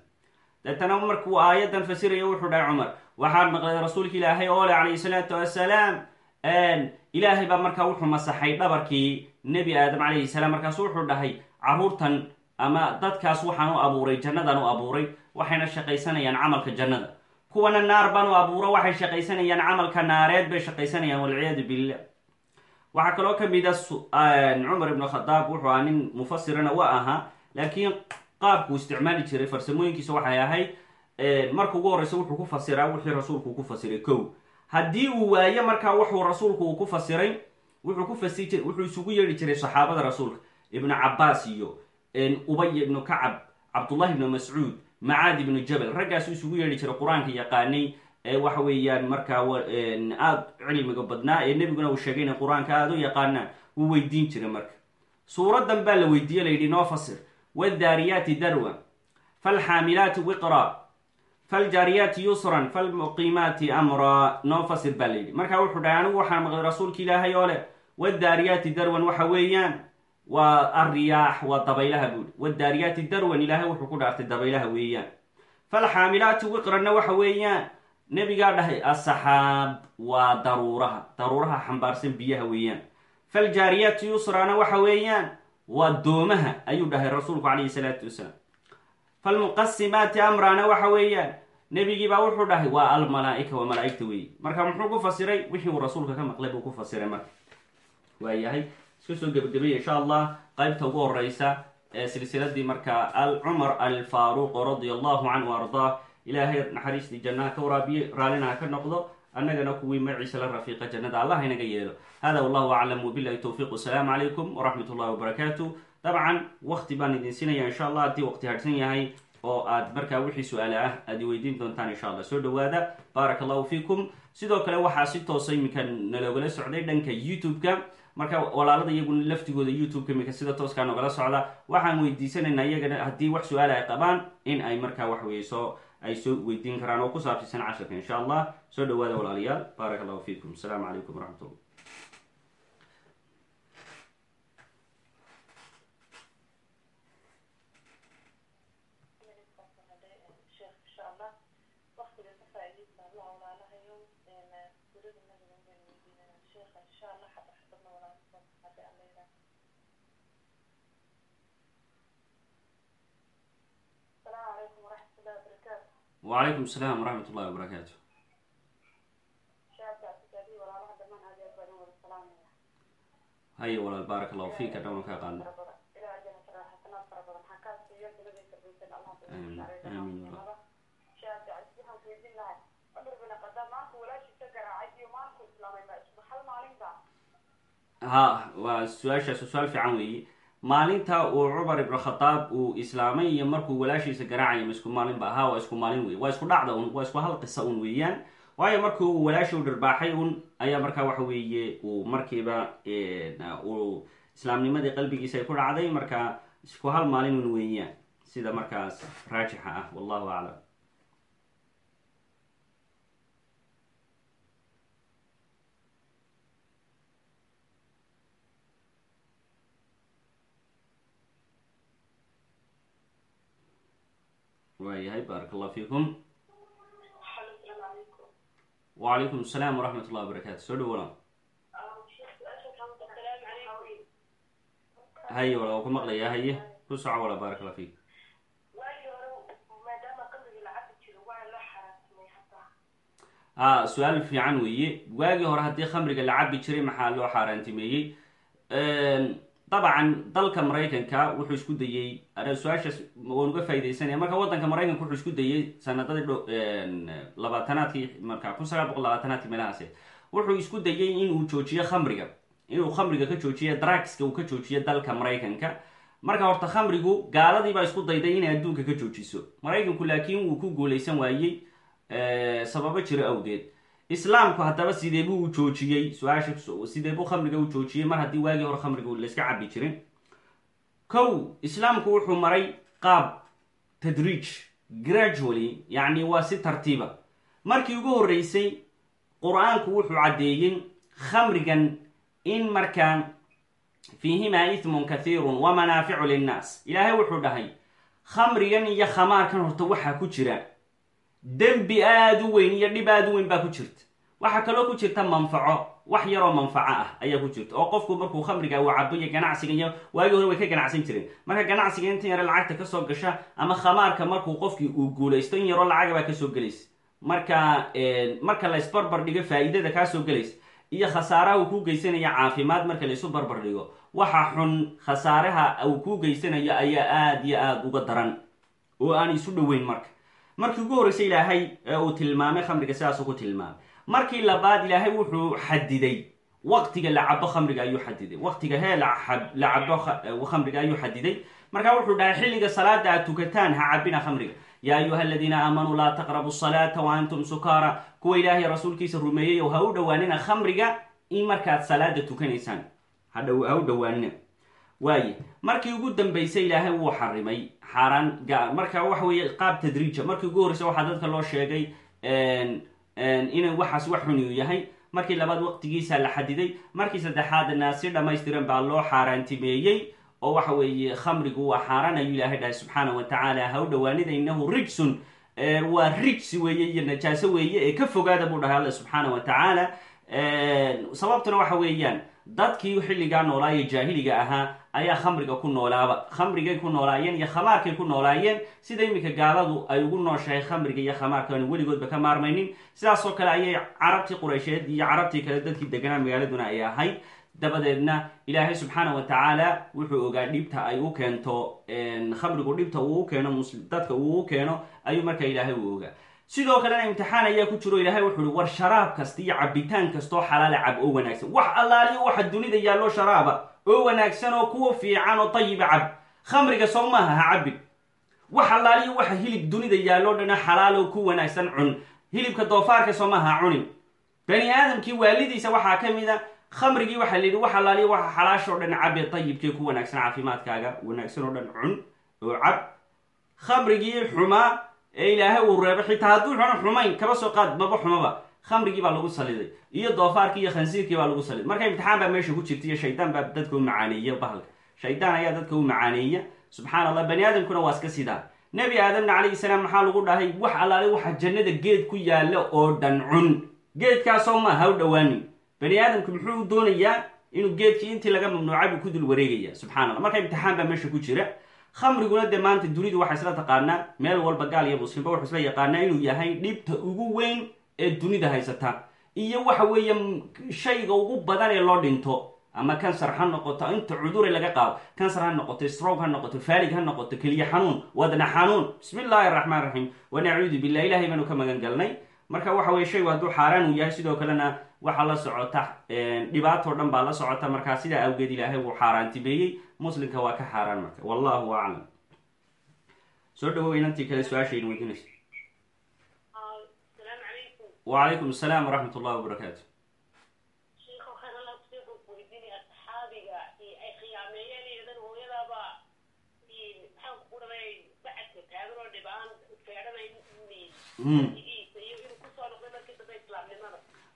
Deetana markuu aayaddan fasiraya wuxuu dhahay cumar waxaan maqlay rasuulka ilaahay oo le calayhi salaatu wassalaam ilaahay baa markaa wuxuu masaxay dhabarkii nebi aadam calayhi salaam. Markaasu wuxuu dhahay carruurtan ama dadkaas waxaan u abuuray jannadaan u abuuray waxayna shaqaysanayaan camalka jannada. Kuwana naar baan u abuuro waxay shaqaysanayaan camalka naareed bay shaqaysanayaan walciyaadu billah waxaa kaloo ka mid a cumar ibn khadaab wuxuu ahaa nin mufasirana wa ahaa laakiin qaabkuu isticmaali jiray farsamooyinkiisa waxay ahayd marka ugu horreysa wuxuu ku fasiraa wixii rasuulku ku fasiray kow haddii uu waayo markaa wuxuu rasuulku uu ku fasiray wuxuu ku fasir wuxuu isugu yeedhi jiray saxaabada rasuulka ibnu cabaas iyo ubay ibnu kacab cabdullahi ibnu mascuud macaad ibnu jabal. Raggaasu isugu yeedhi jiray qur'aanka yaqaanay waxa weeyaan markaa aada cilmiga badnaa ee nebiguna uu sheegay inay qur'aanka aada u yaqaanaan wuu weydiin jiray marka. Suuradan baa la weydiiye la yidhi noo fasir wadaariyaati darwa falxaamilaati wiqra faljaariyaati yusran falmuqiimaati amra noo fasir baa la yidhi markaa wuxuu dhahay anigu waxaan maqlay rasuulka ilaahay oo leh wadaariyaati darwan waxa weeyaan waa alriyaax waa dabaylaha buuhi wadaariyaati darwan ilaahay wuxuu ku dhaartay dabaylaha weeyaan falxaamilaati wiqranna waxa weeyaan nebigaa dhahay asaxaab waa daruuraha daruuraha xambaarsan biyaha weeyaan faljaariyaati yusrana waxa weeyaan waa doomaha ayuu dhahay rasuulku calayhi salaatu wasalaam falmuqasimaati amrana waxa weeyaan. Nebigiibaa wuxuu dhahay waa almalaa-ika waa malaa-igta weeye marka muxuu ku fasiray? Wixii uu rasuulka ka maqlay buu ku fasiray marka. Waayahay iska soo gebagabaya insha allah qaybta ugu horeysa ee silsiladii marka alcumar alfaaruq radia allahu canhu ardaa ilaahay naxariistii jannaha ka waraabiye raallina ha ka noqdo annagana kuwii magaciisa la rafiiqa jannada. Allah inaga yeelo. Hada wallahu aclam wabilahi towfiiq wasalaamu calaykum waraxmat ullahi wabarakaatu dabcan wakti baan idin siinaya insha allah haddii waqti hadhsan yahay oo aad markaa wixii su'aale ah aad iweydiin doontaan insha allah soo dhawaada baaraka allahu fiikum. Sidoo kale waxaa si toosa iminka naloogala socday dhanka youtube-ka. Marka walaalada iyaguna laftigooda youtube-ka iminka sida tooskaa nogala socda. Waxaan weydiisanaynaa iyagana haddii wax su'aal ay qabaan in ay markaa waxweye soo ay soo weydiin karaan oo ku saabsiisan casharka insha allah. Soo dhawaada walaalayaal baaraka allahu fiikum. Asalaamu calaykum waraxmat ullah وعليكم السلام ورحمة الله وبركاته هيا ولا بارك الله فيك دوما كاقانا آمين آمين ha waa su'aashaas su'aal fiican weeye maalinta uu cumar ibn khadaab uu islaamay iyo markuu walaashiisa garaacaya ma isku maalin ba. Ahaa waa isku maalin wey waa isku dhacda un waa isku hal qisa un weeyaan. Waayo markuu walaashii u dhirbaaxay un ayaa markaa waxa weeye uu markiiba eh, uu islaamnimadii qalbigiisa ay ku dhacday markaa isku hal maalin un weeyaan. Sida markaas raajixa ah wallahu aclam. Waayahay baarak allah fiikum. Wacalaykum asalaam waraxmat ullahi wabarakaatu soo dhawo walaal. Haye wala waa ku maqlayaa haye? Ku soco wala baarak allah fiik a su'aal fiican weeye. Waagii hore haddii khamriga la cabi jiray maxaa loo xaaraantimeeyey dabcan dalka maraykanka wuxuu isku dayey su'aashaas uga faa'idaysanaya marka waddanka maraykanka wuxuu isku dayey sanadadii labaatanaadkii marka kun sagaal boqol labaatanaadkii meelahaas wuxuu isku dayey inuu joojiyo khamriga inuu khamriga ka joojiyo drugska uu ka joojiyo dalka maraykanka. Marka horta khamrigu gaaladii baa isku dayday inay adduunka ka joojiso. Maraykanku laakiin wuu ku guulaysan waayey sababo jiro awgeed islaamku haddaba sidee buu u joojiyey? Su'aasha sidee buu khamriga u joojiyey? Mar haddii waagii hore khamriga layska cabi jirin. Kow islaamku wuxuu maray qaab tadriij gradually yacni waa si tartiiba. Markii ugu horreysay qur'aanku wuxuu caddeeyey khamrigan in markaan fiihimaa ithmun kathiirun wa manaaficu linnaas. Ilaahay wuxuu dhahay khamrigan iyo khamaarkan horta waxaa ku jira dembi aada u weyn iyo dhib aada u weyn baa ku jirta. Waxaa kaloo ku jirta manfaco. Wax yaroo manfaco ah ayaa ku jirta oo qofku markuu khamriga uu cabo iyo ganacsiga iyo waagii hore way ka ganacsan jireen. Marka ganacsiga intan yaro lacagta ka soo gasha ama khamaarka markuu qofkii uu guulaysto in yaroo lacaga baa ka soo gelaysa. Marka marka la isbarbar dhigo faa-iidada kaasoo gelaysa. Iyo khasaaraha uu ku geysanaya caafimaad marka laisu barbar dhigo. Waxa xun khasaaraha uu ku geysanayo ayaa aada iyo aada uga daran. Oo aan isu dhoweyn marka markii ugu horreysay ilaahay uu tilmaamay khamriga sidaasuu ku tilmaamay. Markii labaad ilaahay wuxuu xadiday waqtiga la cabo khamriga ayuu xadiday waqtiga hee la cabo khamriga ayuu xadiday markaa wuxuu dhahay xilliga salaada aad tukataan ha cabina khamriga. Yaa ayuha aladiina aamanuu laa taqrabu salaata wa antum sukaara. Kuwa ilaahay rasuulkiisa rumeeyey oo ha u dhowaanina khamriga in markaad salaada tukanaysaan. Ha u dhowaanina waaye markii ugu dambeysay ilaahay wuu xarimay. Xaaraan marka waxa weeye qaab tadriija. Markii ugu horreysa waxaa dadka loo sheegay inay waxaas wax xuniyu yahay. Markii labaad waqtigiisa la xadiday. Markii saddexaadna si dhammaystiran baa loo xaaraantimeeyey oo waxa weeye khamrigu waa xaaraan ayuu ilaahay dhahay subxaana wa tacaala ha u dhowaanida inahu rijsun waa rijsi weeye iyo najaaso weeye ee ka fogaada buu dhahay alla subxaana wa tacaala. Sababtuna waxa weeyaan dadkii xilligaa noolaa ee jaahiliga ahaa ayaa khamriga ku noolaaba. Khamrigay ku noolaayeen iyo khamaarkay ku noolaayeen sida iminka gaaladu ay ugu nooshahay khamriga iyo khamaarka aan weligoodba ka maarmaynin. Sidaasoo kale ayay carabtii quraysheed iyo carabtii kale dadkii deganaa magaaladuna ay ahayd. Dabadeedna ilaahay subxaana wa tacaala wuxuu ogaa dhibta ay u keento khamrigu dhibta uu u keeno dadka uu keeno ayuu markaa ilaahay u ogaa. Sidoo kalena imtixaan ayaa ku jiro. Ilaahay wuxu uhi war sharaab kasta iyo cabitaan kastoo xalaala cab oo wanaagsan. Wax allaaliyo waxa dunida yaallo sharaaba oo wanaagsan oo kuwa fiican oo tayiba cab. Khamriga soo maaha ha cabin wax allaaliyo waxa hilib dunida yaalloo dhana xalaal oo ku wanaagsan cun. Hilibka doofaarka soo maaha ha cunin. Bani aadamkii waalidiisa waxaa ka mid a khamrigii waxaa layidhi wax allaaliyo waxa xalaashoo dhan cabe tayibkee ku wanaagsan caafimaadkaaga. Wanaagsan oo dhan cun oo cab. Khamrigii xumaa ee ilaahay uu reebo xitaa hadduu xuna xumayn kaba soo qaad maba xumaba khamrigii baa lagu saliday iyo doofaarkii iyo khansiirkii baa lagu saliday. Marka imtixaan baa meesha ku jirta iyo shaydaan baa dadka u bahalka. Shaydaan ayaa dadka u macaaneeya subxaan allah bani aadamkuna waa iska sidaa nebi aadamna calayhi salaam maxaa lagu dhahay? Wax allaale waxa jannada geed ku yaalla oo dhan cun geedkaasoo ma ha u dhowaanin bani aadamku muxuu doonayaa inuu geedkii intii laga mamnuucay buu ku dul wareegaya subxana allah imtixaan baa meesha ku jira. Khamriguna dee maanta dunidu waxaa isla taqaanaa. Meel walba gaal iyo muslimba wuxuu isla yaqaanaa inuu yahay dhibta ugu weyn ee dunida haysata. Iyo waxa weeye shayga ugu badan ee loo dhinto ama kansar ha noqoto inta cudure laga qaado kansar ha noqoto stroke ha noqoto faalig ha noqoto keliya xanuun wadna xanuun. Bismi illaahi araxmaan raxiim wanacuudu billah ilahay baanu ka magan galnay marka waxa weye shaygu hadduu xaaraan uu yahay sidoo kalena waxaa la socota dhibaatoo dhan baa la socota. Markaa sidaa awgeed ilaahay wuu xaaraantimeeyey muslimka waa ka xaaraan marka. Wallahu aclam. Soo dhawow inantii kale su'aashayna weydiinaysa wacalaykum asalaam waraxmat ullahi wabarakaatu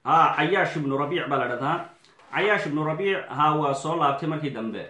ha cayaash ibnu rabiic baa la dhahdaa cayaash ibnu rabiic ha waa soo laabtay markii dambe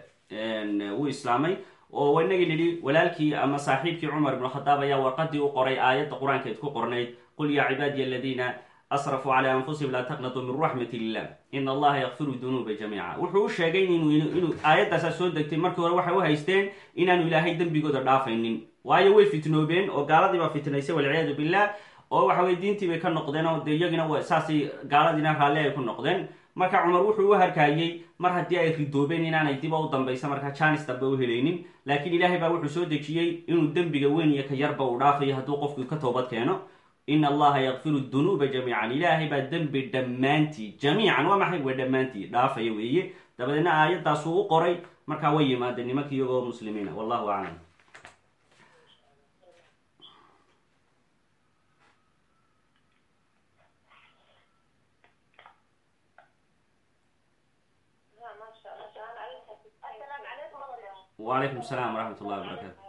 wuu islaamay oo inagii nidhi walaalkii ama saaxiibkii cumar ibnu khadaab ayaa warqadii u qoray aayadda qur'aankeed ku qornayd qul yaa cibaadiya aladiina asrafuu calaa anfusihim laa taqnatuu min raxmat illah ina allaha yakfiru dunuuba jamiica. Wuxuu u sheegay inuu aayaddaasa soo degtay markii hore waxay u haysteen inaanu ilaahay dembigooda dhaafaynin. Waayo way fitnoobeen oo gaaladiibaa fitnaysay walciyaadu billah. Oo waxa weye diintii ka noqdeen oo de iyagina saasay gaaladiina raalli ay ku noqdeen. Marka cumar wuxuu u harkaayey mar haddii ay ridoobeen inaanay diba u dambaysa markaa janis dambe u helaynin. Laakiin ilaahay baa wuxuu soo dejiyey inuu dembiga weyn iyo ka yarba uu dhaafayo hadduu qofku ka toobad keeno in allaha yakfiru dunuuba jamiican. Ilaahay baa dembi dhammaantii jamiican waa maxay? Waa dhammaantii dhaafaya weeye. Dabadeedna aayaddaasuu u qoray markaa way yimaadeen nimanka iyagoo muslimiina. Wallahu aclam. Wacalaykum asalaam waraxmat ullahi wabarakatu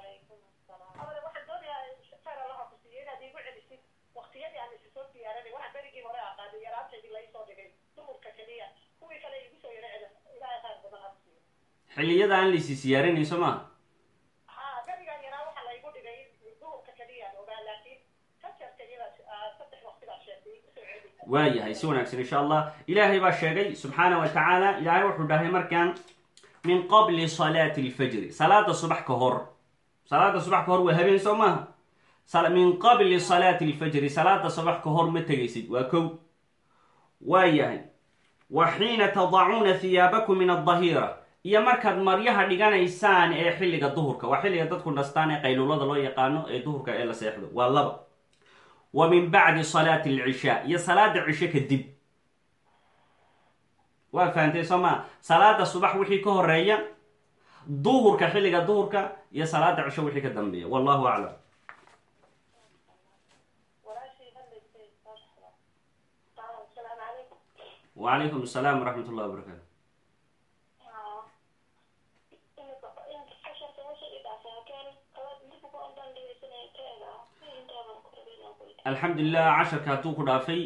xilliyada aan laysi siyaarinay soo maha waayahay si wanaagsan insha allah. Ilaahay baa sheegay subxaana wa tacaala ilaahay wuxuu dhahay markaan min qabli salaati lfajri salaada subax ka hor. Salaada subax ka hor waa habeen soo maaha min qabli salaati lfajri salaada subax ka hor ma tegaysid waa kow. Waa yahay wa xiina tadacuuna hiyaabakum min adahira iyo markaad maryaha dhiganaysaan ee xilliga duhurka waa xilliga dadku nastaan ee qaylulada loo yaqaano ee duhurka ee la seexdo waa laba. Wa min bacdi salaati alcishaa iyo salaada cisho kadib. Waa fahamtay soo maa salaada subax wixii ka horreeya duhurka xilliga duhurka iyo salaada cisho wixii ka dambeeya. Wallahu aclam. Wacalaykum asalaam waraxmat ullahi wabarakatu alxamdulilah casharka hadduu ku dhaafay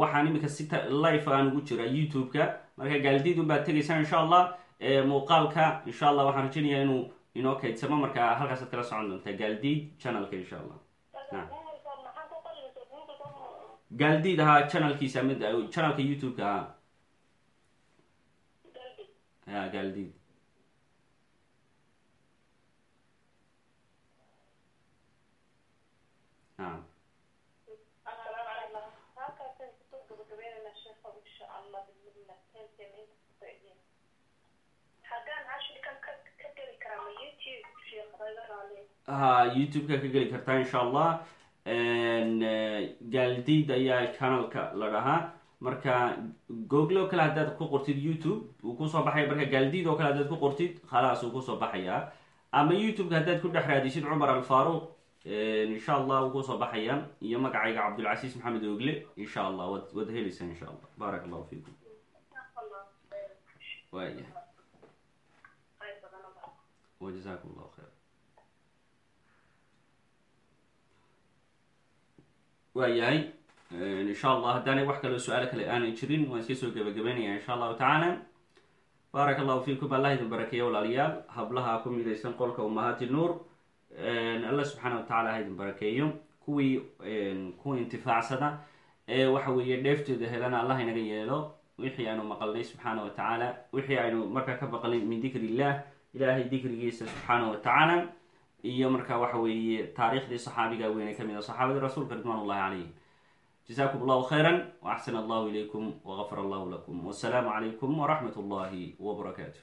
waxaan iminka si life aan ugu jira youtube-ka. Marka gaaldiidun baad tegaysaa insha allah muuqaalka insha allah waxaan rajaynayaa inuu inoo kaydsamo. Marka halkaasaad kala socon doontaa gaaldiid channelka insha allah. Gaaldiid ahaa channelkiisa mid channelka youtube-ka ahaa. Ya ha youtube-ka ka geli kartaa insha allah gaaldiid ayaa channelka la dhahaa marka google oo kale haddaad ku qortid youtube wuu ku soo baxaya. Marka gaaldiid oo kale haddaad ku qortid khalaas wuu ku soo baxayaa. Ama youtube-ka haddaad ku dhex raadisid cumar alfaruq insha allah wuu ku soo baxaya iyo magacayga cabdulcasiis maxamed ogle insha allah wad wad heleysaa insha allah baarak allahu fiikum wayahay wajazakum allahu khayr waayahay insha allah haddaanay wax kaloo su'aalo kale aanay jirin waan iska soo gebagabeynaya insha allahu tacaala baarak allahu fiikum allah idin barakeeya walaalayaal hablaha ku midaysan qolka umahaati nuur. Allah subxaana wa tacala ha idin barakeeyo. Kuwii ku intifaacsada ee waxa weeye dheeftooda helana allah inaga yeelo. Wixii aynu maqalnay subxaana wa tacaala wixii aynu markaa ka maqlay min dikri illah ilaahay dikrigiisa subxaana wa tacaala iyo marka waxa weeye taariikhdii saxaabiga weyne ka mid a saxaabadii rasuulka ridwan ullahi calayhim jazakum allahu khayra waaxsan allahu ilaykum wagafar allahu lakum. Wasalaamu calaykum waraxmat ullahi wbarakaatu